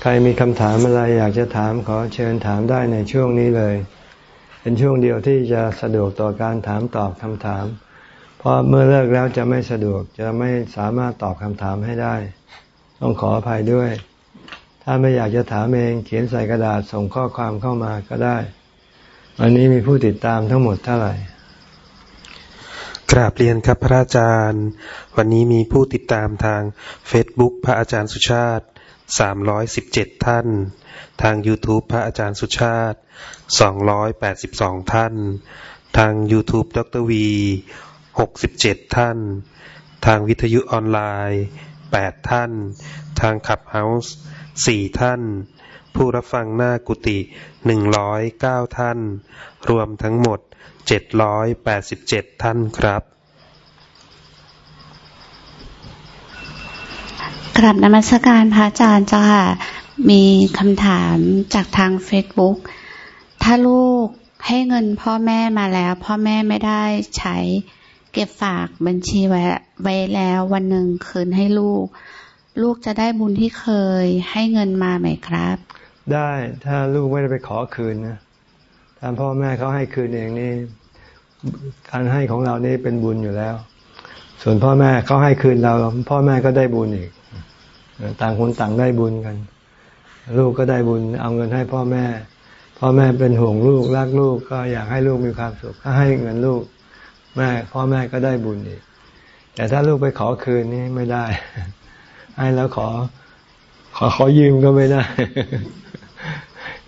ใครมีคำถามอะไรอยากจะถามขอเชิญถามได้ในช่วงนี้เลย เป็นช่วงเดียวที่จะสะดวกต่อการถามตอบคำถาม เพราะเมื่อเลิกแล้วจะไม่สะดวกจะไม่สามารถตอบคำถามให้ได้ ต้องขออภัยด้วย ถ้าไม่อยากจะถามเองเขียนใส่กระดาษส่งข้อความเข้ามาก็ได้ วันนี้มีผู้ติดตามทั้งหมดเท่าไหร่กราบเรียนครับพระอาจารย์ วันนี้มีผู้ติดตามทาง Facebook พระอาจารย์สุชาติ 317 ท่าน ทาง YouTube พระอาจารย์สุชาติ 282 ท่าน ทาง YouTube ดรวี 67 ท่าน ทางวิทยุออนไลน์ 8 ท่าน ทางขับเฮาส์สี่ท่าน ผู้รับฟังหน้ากุฏิหนึ่งร้อยเก้าท่าน รวมทั้งหมดเจ็ดร้อยแปดสิบเจ็ดท่านครับ กลับนมัสการพระอาจารย์จ้ามีคำถามจากทางเฟซบุ๊กถ้าลูกให้เงินพ่อแม่มาแล้ว พ่อแม่ไม่ได้ใช้เก็บฝากบัญชีไว้ไว้แล้ววันหนึ่งคืนให้ลูก ลูกจะได้บุญที่เคยให้เงินมาไหมครับ ได้ถ้าลูกไม่ได้ไปขอคืนนะถ้าพ่อแม่เขาให้คืนเองนี่การให้ของเรานี่เป็นบุญอยู่แล้ว ส่วนพ่อแม่เขาให้คืนเรา พ่อแม่ก็ได้บุญอีก ต่างคนต่างได้บุญกัน ลูกก็ได้บุญ เอาเงินให้พ่อแม่ พ่อแม่เป็นห่วงลูกรักลูกก็อยากให้ลูกมีความสุขก็ให้เงินลูก แม่พ่อแม่ก็ได้บุญอีก แต่ถ้าลูกไปขอคืนนี่ไม่ได้ ให้แล้วขอ ขอขอยืมก็ไม่ได้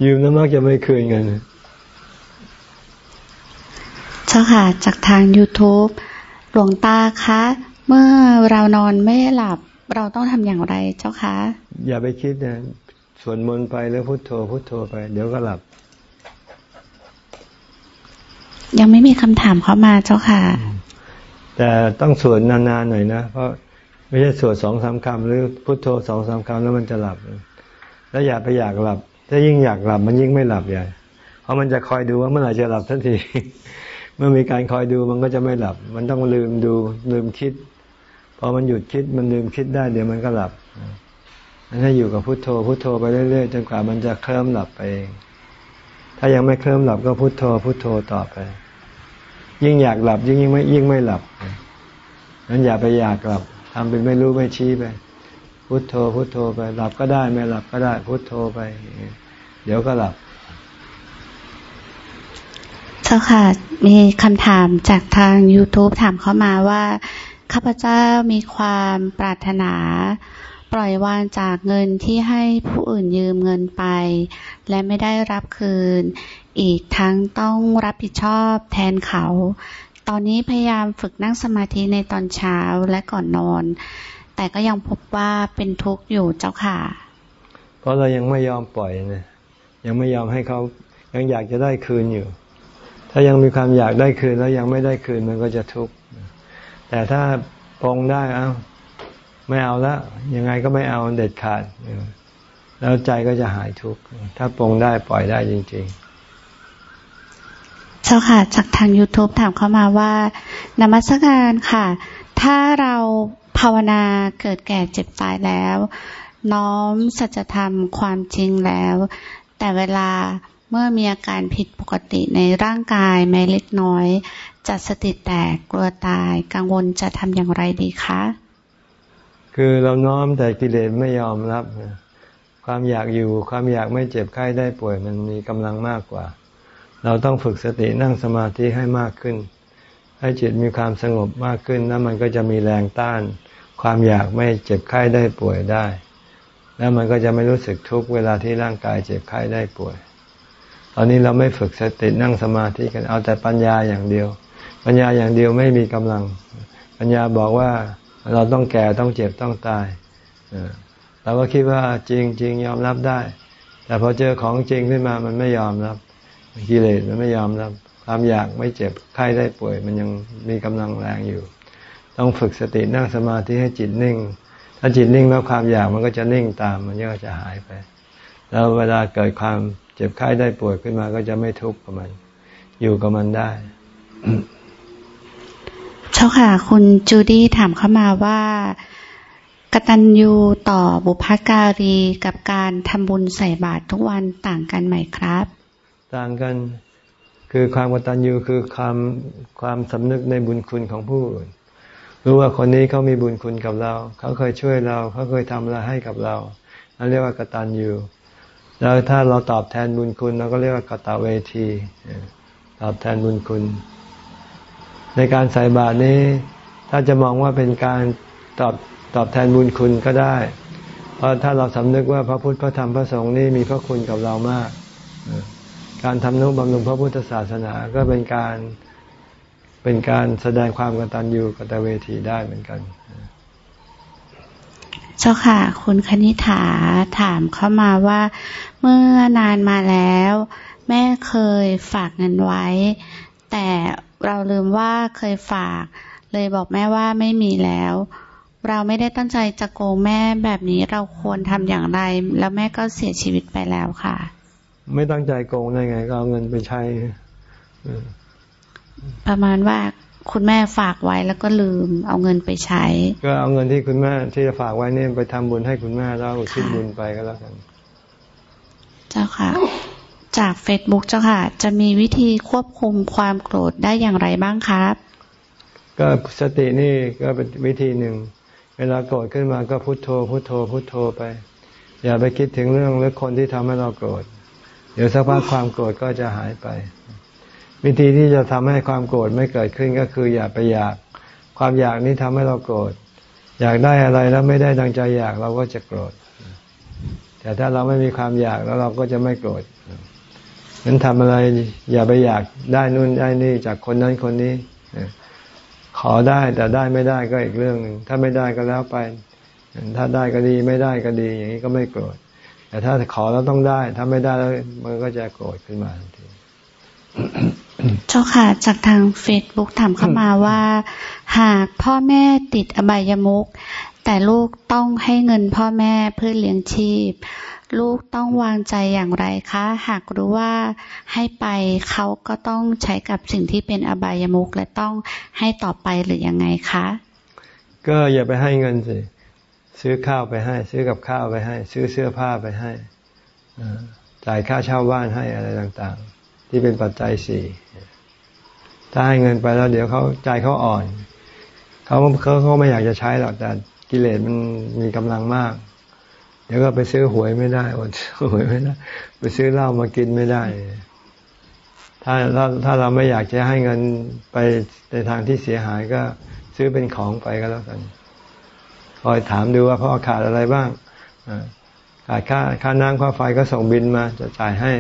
ยืมแล้วมักจะไม่คืนกันเจ้าค่ะจากทาง YouTube หลวงตาคะ เมื่อเรานอนไม่หลับ เราต้องทำอย่างไรเจ้าคะ อย่าไปคิดนะสวดมนต์ไปแล้วพุโทโธพุโทโธไป เดี๋ยวก็หลับ ยังไม่มีคำถามเข้ามาเจ้าค่ะ แต่ต้องสวดนานๆหน่อยนะเพราะไม่ใช่สวดสองสามคำหรือพุทโธสองสามคำแล้วมันจะหลับ แล้วอย่าไปอยากหลับ ถ้ายิ่งอยากหลับ มันยิ่งไม่หลับใหญ่เพราะมันจะคอยดูว่าเมื่อไหร่จะหลับทันที เมื่อมีการคอยดูมันก็จะไม่หลับ มันต้องลืมดูลืมคิด พอมันหยุดคิดมันลืมคิดได้เดี๋ยวมันก็หลับให้อยู่กับพุทโธพุทโธไปเรื่อยๆจนกว่ามันจะเคลิ้มหลับไปเองถ้ายังไม่เคลิ้มหลับก็พุทโธพุทโธต่อไป ยิ่งอยากหลับ ยิ่งยิ่งไม่ยิ่งไม่หลับนั้นอย่าไปอยากหลับทำเป็นไม่รู้ไม่ชี้ไป พุโทโธพุโทโธไป หลับก็ได้ไม่หลับก็ได้ พุโทโธไป เดี๋ยวก็หลับเจ้าค่ะมีคำถามจากทาง YouTube ถามเข้ามาว่า ข้าพเจ้ามีความปรารถนา ปล่อยวางจากเงินที่ให้ผู้อื่นยืมเงินไป และไม่ได้รับคืน อีกทั้งต้องรับผิดชอบแทนเขา ตอนนี้พยายามฝึกนั่งสมาธิในตอนเช้าและก่อนนอน แต่ก็ยังพบว่าเป็นทุกข์อยู่เจ้าค่ะ เพราะเรายังไม่ยอมปล่อยนะยังไม่ยอมให้เขายังอยากจะได้คืนอยู่ ถ้ายังมีความอยากได้คืนแล้วยังไม่ได้คืนมันก็จะทุกข์ แต่ถ้าปองได้เอาไม่เอาแล้วยังไงก็ไม่เอาเด็ดขาด แล้วใจก็จะหายทุกข์ถ้าปรงได้ปล่อยได้จริง ๆ เจ้าค่ะ จากทาง YouTube ถามเข้ามาว่านมัสการค่ะ ถ้าเราภาวนาเกิดแก่เจ็บตายแล้ว น้อมสัจธรรมความจริงแล้ว แต่เวลา เมื่อมีอาการผิดปกติในร่างกายแม้เล็กน้อย จัดสติแตกกลัวตายกังวลจะทำอย่างไรดีคะ คือเราน้อมแต่กิเลสไม่ยอมรับ ความอยากอยู่ความอยากไม่เจ็บไข้ได้ป่วยมันมีกำลังมากกว่า เราต้องฝึกสตินั่งสมาธิให้มากขึ้น ให้จิตมีความสงบมากขึ้นแล้วมันก็จะมีแรงต้าน ความอยากไม่เจ็บไข้ได้ป่วยได้ แล้วมันก็จะไม่รู้สึกทุกเวลาที่ร่างกายเจ็บไข้ได้ป่วย ตอนนี้เราไม่ฝึกสตินั่งสมาธิกันเอาแต่ปัญญาอย่างเดียว ปัญญาอย่างเดียวไม่มีกำลัง ปัญญาบอกว่าเราต้องแก่ต้องเจ็บต้องตายเราก็คิดว่าจริงจริงยอมรับได้ แต่พอเจอของจริงขึ้นมามันไม่ยอมรับกิเลสมันไม่ยอมรับ ความอยากไม่เจ็บไข้ได้ป่วย มันยังมีกำลังแรงอยู่ ต้องฝึกสตินั่งสมาธิให้จิตนิ่ง ถ้าจิตนิ่งแล้วความอยากมันก็จะนิ่งตาม มันก็จะหายไป แล้วเวลาเกิดความ จ็บไข้ได้ป่วยขึ้นมาก็จะไม่ทุกข์กับมัน อยู่กับมันได้ เจ้าค่ะ คุณจูดี้ถามเข้ามาว่ากตัญญูต่อบุพการีกับการทำบุญใส่บาตรทุกวันต่างกันไหมครับ ต่างกันคือความกตัญญูคือความความสำนึกในบุญคุณของผู้อื่นรู้ว่าคนนี้เขามีบุญคุณกับเรา เขาเคยช่วยเรา เขาเคยทำอะไรให้กับเรานั่นเรียกว่ากตัญญู แล้วถ้าเราตอบแทนบุญคุณเราก็เรียกว่ากตเวที ตอบแทนบุญคุณ ในการใส่บาตรนี้ ถ้าจะมองว่าเป็นการตอบตอบแทนบุญคุณก็ได้ เพราะถ้าเราสำนึกว่าพระพุทธพระธรรมพระสงฆ์นี่มีพระคุณกับเรามาก การทำนุบำรุงพระพุทธศาสนาก็เป็นการเป็นการแสดงความกตัญญูกตเวทีได้เหมือนกัน เจ้าค่ะ คุณคณิฐาถามเข้ามาว่า เมื่อนานมาแล้ว แม่เคยฝากเงินไว้ แต่เราลืมว่าเคยฝาก เลยบอกแม่ว่าไม่มีแล้ว เราไม่ได้ตั้งใจจะโกงแม่แบบนี้เราควรทำอย่างไร แล้วแม่ก็เสียชีวิตไปแล้วค่ะ ไม่ตั้งใจโกงได้ไง ก็เอาเงินไปใช้ประมาณว่า คุณแม่ฝากไว้แล้วก็ลืม เอาเงินไปใช้ ก็เอาเงินที่คุณแม่ที่จะฝากไว้นี่ไปทำบุญให้คุณแม่แล้วอุทิศบุญไปก็แล้วกัน เจ้าค่ะ จากเฟซบุ๊กเจ้าค่ะ จะมีวิธีควบคุมความโกรธได้อย่างไรบ้างครับ ก็สตินี่ก็เป็นวิธีหนึ่ง เวลาโกรธขึ้นมาก็พุโทโธ พุโทโธ พุโทโธไป อย่าไปคิดถึงเรื่องหรือคนที่ทำให้เราโกรธ เดี๋ยวสักพักความโกรธก็จะหายไป วิธีที่จะทำให้ความโกรธไม่เกิดขึ้นก็คืออย่าไปอยาก ความอยากนี้ทำให้เราโกรธ อยากได้อะไรแล้วไม่ได้ดังใจอยากเราก็จะโกรธ แต่ถ้าเราไม่มีความอยากแล้วเราก็จะไม่โกรธนั้นทำอะไรอย่าไปอยากได้นู่นได้นี่จากคนนั้นคนนี้ ขอได้แต่ได้ไม่ได้ก็อีกเรื่องหนึ่งถ้าไม่ได้ก็แล้วไป ถ้าได้ก็ดีไม่ได้ก็ดี อย่างนี้ก็ไม่โกรธ แต่ถ้าขอแล้วต้องได้ ถ้าไม่ได้แล้วมันก็จะโกรธขึ้นมาทันที เจ้าค่ะ จากทางเฟซบุ๊กถามเข้ามาว่า หากพ่อแม่ติดอบายมุกแต่ลูกต้องให้เงินพ่อแม่เพื่อเลี้ยงชีพ ลูกต้องวางใจอย่างไรคะ หากรู้ว่าให้ไปเขาก็ต้องใช้กับสิ่งที่เป็นอบายมุกและต้องให้ต่อไปหรือยังไงคะ ก็อย่าไปให้เงินสิซื้อข้าวไปให้ ซื้อกับข้าวไปให้ ซื้อเสื้อผ้าไปให้จ่ายค่าเช่าบ้านให้อะไรต่างๆ ที่เป็นปัจจัยสี่ถ้าให้เงินไปแล้ว เดี๋ยวเขาใจเขาอ่อน เขาเขาเขาไม่อยากจะใช้หรอกแต่กิเลสมันมีกำลังมาก เดี๋ยวก็ไปซื้อหวยไม่ได้อดหวยไม่ได้ไปซื้อเหล้ามากินไม่ได้ ถ้าถ้าถ้าเราไม่อยากจะให้เงินไปในทางที่เสียหายก็ซื้อเป็นของไปก็แล้วกันคอยถามดูว่าพ่อขาดอะไรบ้างขาดค่าค่าน้ำค่าไฟก็ส่งบินมาจะจ่ายให้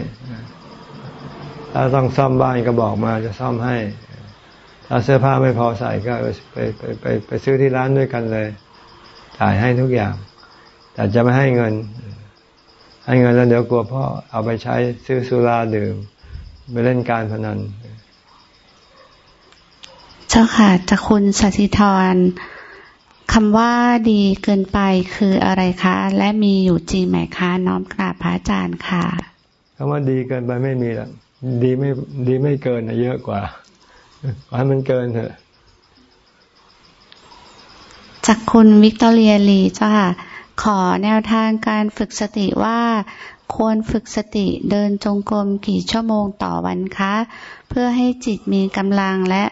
ถ้าต้องซ่อมบ้านก็บอกมาจะซ่อมให้ ถ้าเสื้อผ้าไม่พอใส่ก็ไปไปไปไปซื้อที่ร้านด้วยกันเลย จ่ายให้ทุกอย่าง แต่จะไม่ให้เงิน ให้เงินแล้วเดี๋ยวกลัวพ่อเอาไปใช้ซื้อสุราดื่ม ไปเล่นการพนัน เจ้าค่ะจะคุณสัติธรคำว่าดีเกินไปคืออะไรคะ และมีอยู่จริงไหมคะ น้อมกราบพระอาจารย์ค่ะคำว่าดีเกินไปไม่มีหรอก ดีไม่ดีไม่เกินเยอะกว่าขอให้มันเกินเถอะจากคุณวิกตอเรียลีเจ้าค่ะขอแนวทางการฝึกสติว่า ควรฝึกสติเดินจงกรมกี่ชั่วโมงต่อวันคะ เพื่อให้จิตมีกำลังและ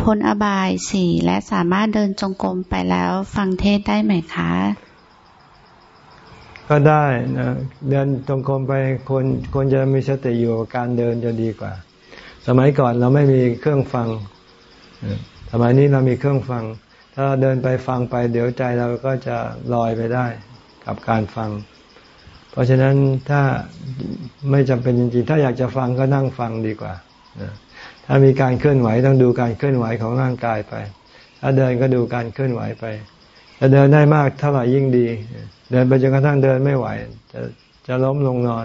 พ้นอบายสี่และสามารถเดินจงกรมไปแล้วฟังเทศได้ไหมคะ ก็ได้นะเดินจงกรมไปควรควรจะมีสติอยู่กับการเดินจะดีกว่า สมัยก่อนเราไม่มีเครื่องฟัง สมัยนี้เรามีเครื่องฟัง ถ้าเดินไปฟังไป เดี๋ยวใจเราก็จะลอยไปได้กับการฟัง เพราะฉะนั้นถ้าไม่จำเป็นจริงๆ ถ้าอยากจะฟังก็นั่งฟังดีกว่า ถ้ามีการเคลื่อนไหวต้องดูการเคลื่อนไหวของร่างกายไป ถ้าเดินก็ดูการเคลื่อนไหวไปถ้าเดินได้มากเท่าไหร่ยิ่งดี เดินไปจนกระทั่งเดินไม่ไหว จะจะล้มลงนอน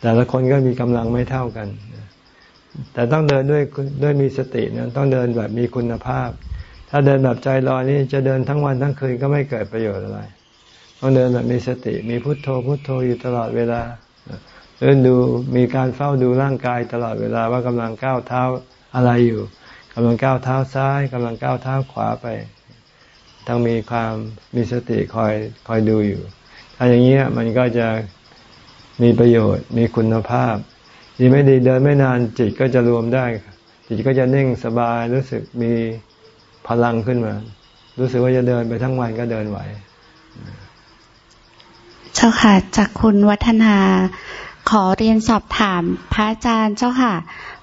แต่ละคนก็มีกำลังไม่เท่ากัน แต่ต้องเดินด้วยด้วยมีสตินะต้องเดินแบบมีคุณภาพ ถ้าเดินแบบใจลอยนี่จะเดินทั้งวันทั้งคืนก็ไม่เกิดประโยชน์อะไรต้องเดินแบบมีสติ มีพุทโธพุทโธอยู่ตลอดเวลาเดินดูมีการเฝ้าดูร่างกายตลอดเวลาว่ากำลังก้าวเท้าอะไรอยู่กำลังก้าวเท้าซ้ายกำลังก้าวเท้าขวาไป ต้องมีความมีสติคอยคอยดูอยู่ ถ้าอย่างนี้มันก็จะมีประโยชน์ มีคุณภาพ ดีไม่ดีเดินไม่นานจิตก็จะรวมได้ จิตก็จะนิ่งสบายรู้สึกมีพลังขึ้นมา รู้สึกว่าจะเดินไปทั้งวันก็เดินไหวเจ้าค่ะ จากคุณวัฒนาขอเรียนสอบถามพระอาจารย์เจ้าค่ะ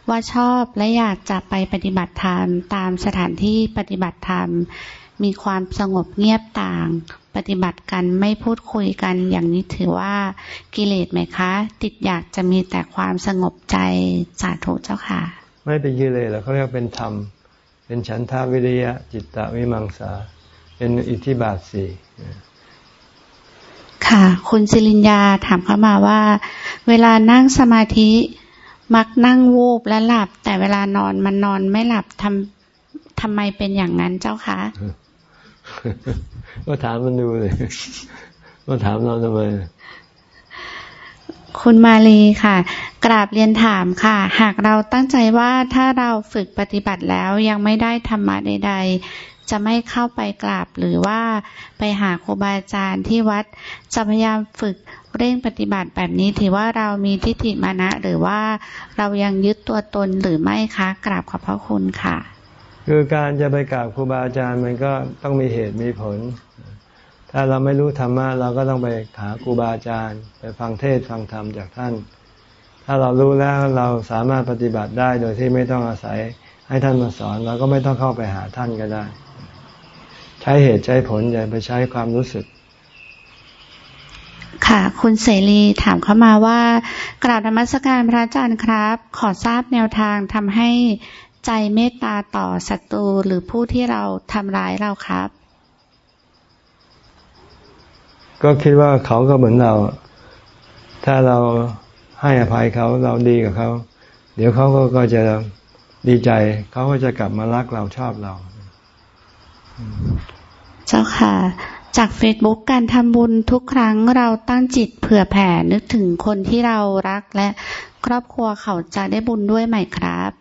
ว่าชอบและอยากจะไปปฏิบัติธรรมตามสถานที่ปฏิบัติธรรม มีความสงบเงียบต่าง ปฏิบัติกันไม่พูดคุยกันอย่างนี้ถือว่ากิเลสไหมคะ ติดอยากจะมีแต่ความสงบใจสาธุเจ้าค่ะ ไม่เป็นกิเลสหรอกเขาเรียกเป็นธรรม เป็นฉันทาวิริยะจิตตวิมังสา เป็นอิทธิบาทสี่ค่ะ คุณศิริญญาถามเข้ามาว่า เวลานั่งสมาธิมักนั่งวูบและหลับ แต่เวลานอนมันนอนไม่หลับทำทำไมเป็นอย่างนั้นเจ้าคะ ก็ถามมันดูเลยก็ถามเราทำไมคุณมาลีค่ะ กราบเรียนถามค่ะ หากเราตั้งใจว่าถ้าเราฝึกปฏิบัติแล้วยังไม่ได้ธรรมะใด ๆ จะไม่เข้าไปกราบหรือว่าไปหาครูบาอาจารย์ที่วัดจะพยายามฝึกเร่งปฏิบัติแบบนี้ถือว่าเรามีทิฏฐิมานะ หรือว่าเรายังยึดตัวตนหรือไม่คะกราบขอบพระคุณค่ะ คือการจะไปกราบครูบาอาจารย์มันก็ต้องมีเหตุมีผล ถ้าเราไม่รู้ธรรมะเราก็ต้องไปหาครูบาอาจารย์ ไปฟังเทศฟังธรรมจากท่าน ถ้าเรารู้แล้วเราสามารถปฏิบัติได้โดยที่ไม่ต้องอาศัยให้ท่านมาสอนเราก็ไม่ต้องเข้าไปหาท่านก็ได้ ใช้เหตุใช้ผลอย่าไปใช้ความรู้สึก ค่ะ คุณเสรีถามเข้ามาว่ากราบธรรมสการพระอาจารย์ครับ ขอทราบแนวทางทำให้ใจเมตตาต่อศัตรูหรือผู้ที่เราทำร้ายเราครับ ก็คิดว่าเขาก็เหมือนเรา ถ้าเราให้อภัยเขาเราดีกับเขา เดี๋ยวเขาก็จะดีใจ เขาก็จะกลับมารักเราชอบเรา เจ้าค่ะ จากเฟซบุ๊กการทำบุญทุกครั้งเราตั้งจิตเผื่อแผ่นึกถึงคนที่เรารักและครอบครัวเขาจะได้บุญด้วยไหมครับ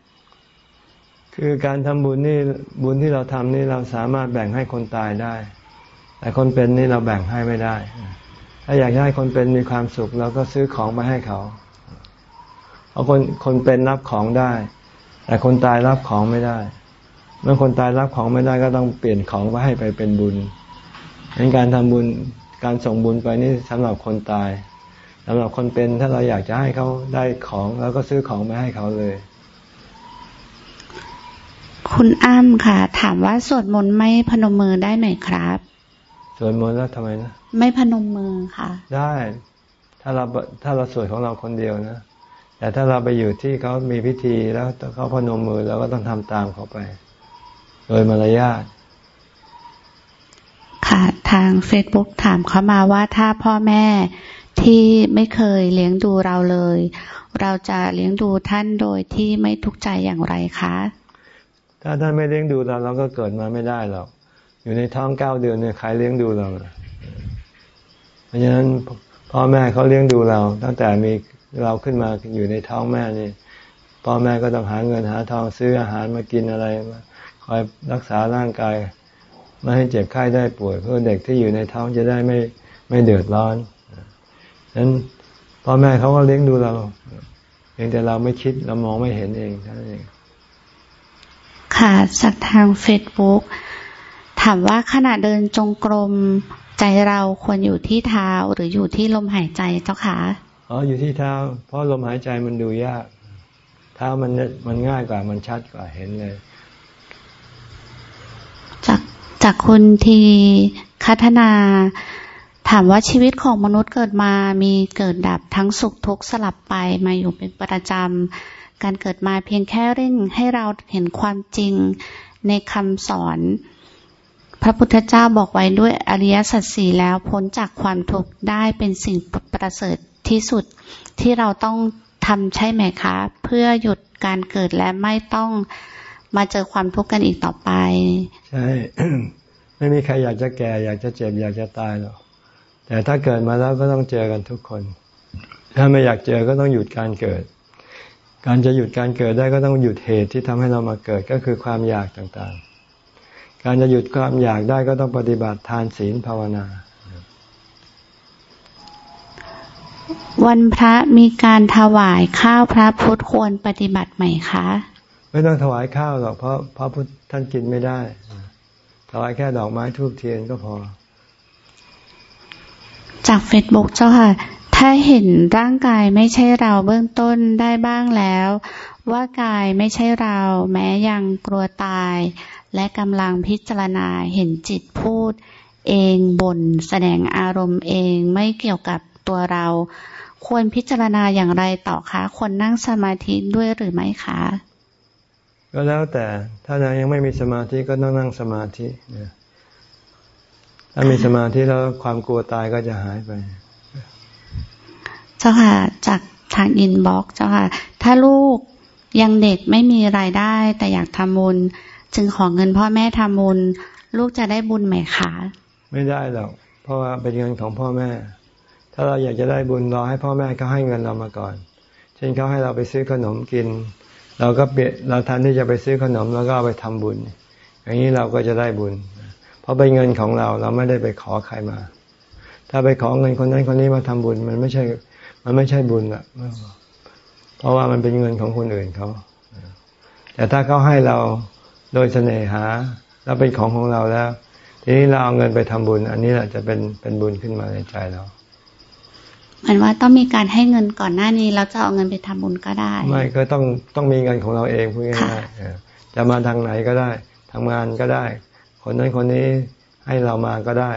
คือการทำบุญนี่บุญที่เราทำนี่เราสามารถแบ่งให้คนตายได้ แต่คนเป็นนี่เราแบ่งให้ไม่ได้ ถ้าอยากให้คนเป็นมีความสุขเราก็ซื้อของมาให้เขาเพราะคนคนเป็นรับของได้ แต่คนตายรับของไม่ได้ เมื่อคนตายรับของไม่ได้ก็ต้องเปลี่ยนของมาให้ไปเป็นบุญ ในการทำบุญการส่งบุญไปนี่สำหรับคนตายสำหรับคนเป็นถ้าเราอยากจะให้เขาได้ของเราก็ซื้อของมาให้เขาเลย คุณอ้ำค่ะ ถามว่าสวดมนต์ไม่พนมมือได้ไหมครับสวดมนต์แล้วทำไมนะไม่พนมมือค่ะ ได้ ถ้าเราถ้าเราสวดของเราคนเดียวนะแต่ถ้าเราไปอยู่ที่เขามีพิธีแล้วเขาพนมมือเราก็ต้องทำตามเขาไป โดยมารยาท ค่ะ ทางเฟซบุ๊กถามเข้ามาว่าถ้าพ่อแม่ที่ไม่เคยเลี้ยงดูเราเลย เราจะเลี้ยงดูท่านโดยที่ไม่ทุกข์ใจอย่างไรคะ ถ้าท่านไม่เลี้ยงดูเราเราก็เกิดมาไม่ได้หรอกอยู่ในท้องเก้าเดือนเนี่ยใครเลี้ยงดูเราเพราะฉะนั้นพ่อแม่เขาเลี้ยงดูเรา ตั้งแต่มีเราขึ้นมาอยู่ในท้องแม่นี่พ่อแม่ก็ต้องหาเงินหาทองซื้ออาหารมากินอะไรมาคอยรักษาร่างกาย ไม่ให้เจ็บไข้ได้ป่วย เพื่อเด็กที่อยู่ในท้องจะได้ไม่ไม่เดือดร้อนฉะนั้นพ่อแม่เขาก็เลี้ยงดูเราเพียงแต่เราไม่คิดเรามองไม่เห็นเองนั่นเองค่ะจากทางเฟซบุ๊กถามว่าขณะเดินจงกรมใจเราควรอยู่ที่เท้าหรืออยู่ที่ลมหายใจเจ้าคะอ๋ออยู่ที่เท้า เพราะลมหายใจมันดูยาก เท้ามันมันง่ายกว่ามันชัดกว่าเห็นเลย จากจากคุณทีคัฒนา ถามว่าชีวิตของมนุษย์เกิดมามีเกิดดับทั้งสุขทุกข์สลับไปมาอยู่เป็นประจำการเกิดมาเพียงแค่เร่งให้เราเห็นความจริงในคำสอน พระพุทธเจ้าบอกไว้ด้วยอริยสัจสี่แล้วพ้นจากความทุกข์ได้เป็นสิ่งประเสริฐที่สุดที่เราต้องทำใช่ไหมคะ เพื่อหยุดการเกิดและไม่ต้องมาเจอความทุกข์กันอีกต่อไป ใช่ ไม่มีใครอยากจะแก่ อยากจะเจ็บ อยากจะตายหรอกแต่ถ้าเกิดมาแล้วก็ต้องเจอกันทุกคน ถ้าไม่อยากเจอก็ต้องหยุดการเกิด การจะหยุดการเกิดได้ก็ต้องหยุดเหตุที่ทำให้เรามาเกิดก็คือความอยากต่างๆ การจะหยุดความอยากได้ก็ต้องปฏิบัติทานศีลภาวนา วันพระมีการถวายข้าวพระพุทธควรปฏิบัติไหมคะ ไม่ต้องถวายข้าวหรอกเพราะพระพุทธท่านกินไม่ได้ ถวายแค่ดอกไม้ธูปเทียนก็พอ จากเฟซบุ๊กเจ้าค่ะ ถ้าเห็นร่างกายไม่ใช่เราเบื้องต้นได้บ้างแล้ว ว่ากายไม่ใช่เรา แม้ยังกลัวตาย และกำลังพิจารณาเห็นจิตพูด เองบ่นแสดงอารมณ์เองไม่เกี่ยวกับตัวเรา ควรพิจารณาอย่างไรต่อคะควรนั่งสมาธิด้วยหรือไม่คะ ก็แล้วแต่ถ้ายังไม่มีสมาธิก็ต้องนั่งสมาธิถ้ามีสมาธิแล้วความกลัวตายก็จะหายไป เจ้าค่ะ จากทางอินบ็อกเจ้าค่ะ ถ้าลูกยังเด็กไม่มีรายได้ แต่อยากทำบุญ จึงขอเงินพ่อแม่ทำบุญ ลูกจะได้บุญไหมคะไม่ได้หรอกเพราะว่าเป็นเงินของพ่อแม่ ถ้าเราอยากจะได้บุญรอให้พ่อแม่เขาให้เงินเรามาก่อน เช่นเขาให้เราไปซื้อขนมกิน เราก็เปเราทันที่จะไปซื้อขนมแล้วก็เอาไปทำบุญ อย่างนี้เราก็จะได้บุญ เพราะเป็นเงินของเราเราไม่ได้ไปขอใครมา ถ้าไปขอเงินคนนั้นคนนี้มาทำบุญ มันไม่ใช่ มันไม่ใช่บุญอะเพราะว่ามันเป็นเงินของคนอื่นเขาแต่ถ้าเขาให้เราโดยเสน่หาแล้วเป็นของของเราแล้ว ทีนี้เราเอาเงินไปทำบุญ อันนี้แหละจะเป็นเป็นบุญขึ้นมาในใจเรา เหมือนว่าต้องมีการให้เงินก่อนหน้านี้แล้วจะเอาเงินไปทำบุญก็ได้ ไม่ก็ต้องต้องมีเงินของเราเองพูดง่ายๆจะมาทางไหนก็ได้ทำงานก็ได้ คนนั้นคนนี้ให้เรามาก็ได้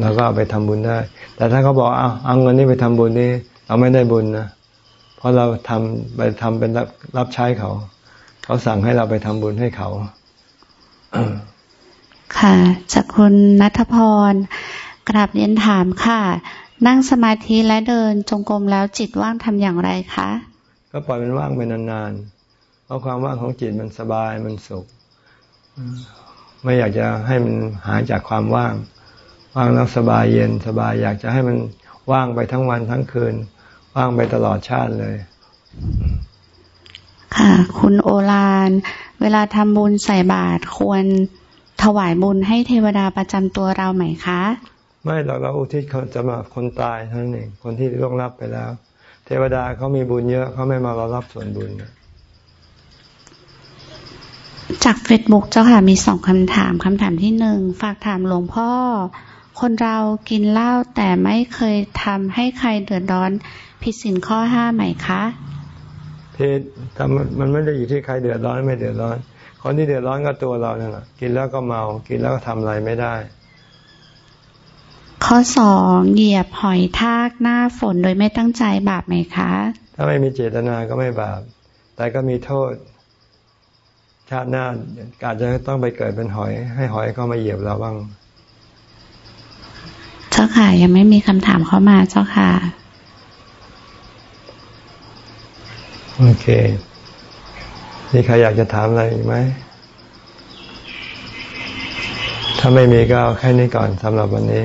เราก็เอาไปทำบุญได้ แต่ถ้าเขาบอกเอาเอาเงินนี้ไปทำบุญนี่เราไม่ได้บุญนะเพราะเราทำไปทำเป็นรับรับใช้เขา เขาสั่งให้เราไปทำบุญให้เขาค่ะจากคุณนัทพร กราบเรียนถามค่ะ นั่งสมาธิและเดินจงกรมแล้วจิตว่างทำอย่างไรคะ ก็ปล่อยมันว่างไปนานๆเพราะความว่างของจิตมันสบายมันสุข ไม่อยากจะให้มันหายจากความว่าง ว่างแล้วสบายเย็นสบาย อยากจะให้มันว่างไปทั้งวันทั้งคืน ว่างไปตลอดชาติเลย ค่ะ คุณโอลานเวลาทำบุญใส่บาตรควรถวายบุญให้เทวดาประจำตัวเราไหมคะ ไม่เราเราอุทิศเขาจะมาคนตายเท่านั้นเองคนที่ล่วงลับไปแล้ว เทวดาเขามีบุญเยอะเขาไม่มาเรารับส่วนบุญจากเฟซบุ๊กเจ้าค่ะมีสองคำถามคำถามที่หนึ่งฝากถามหลวงพ่อ คนเรากินเหล้าแต่ไม่เคยทำให้ใครเดือดร้อนผิดสินข้อห้าไหมคะเพศทำมันไม่ได้อยู่ที่ใครเดือดร้อนไม่เดือดร้อน คนที่เดือดร้อนก็ตัวเราเนี่ยแหละกินแล้วก็เมา กินแล้วก็ทำอะไรไม่ได้ ข้อสองเหยียบหอยทากหน้าฝนโดยไม่ตั้งใจบาปไหมคะ ถ้าไม่มีเจตนาก็ไม่บาป แต่ก็มีโทษ ชาติหน้าอาจจะต้องไปเกิดเป็นหอย ให้หอยเข้ามาเหยียบเราบ้าง เจ้าค่ะ ยังไม่มีคำถามเข้ามาเจ้าค่ะ โอเคนี่ใครอยากจะถามอะไรอีกไหมถ้าไม่มีก็เอาแค่นี้ก่อนสำหรับวันนี้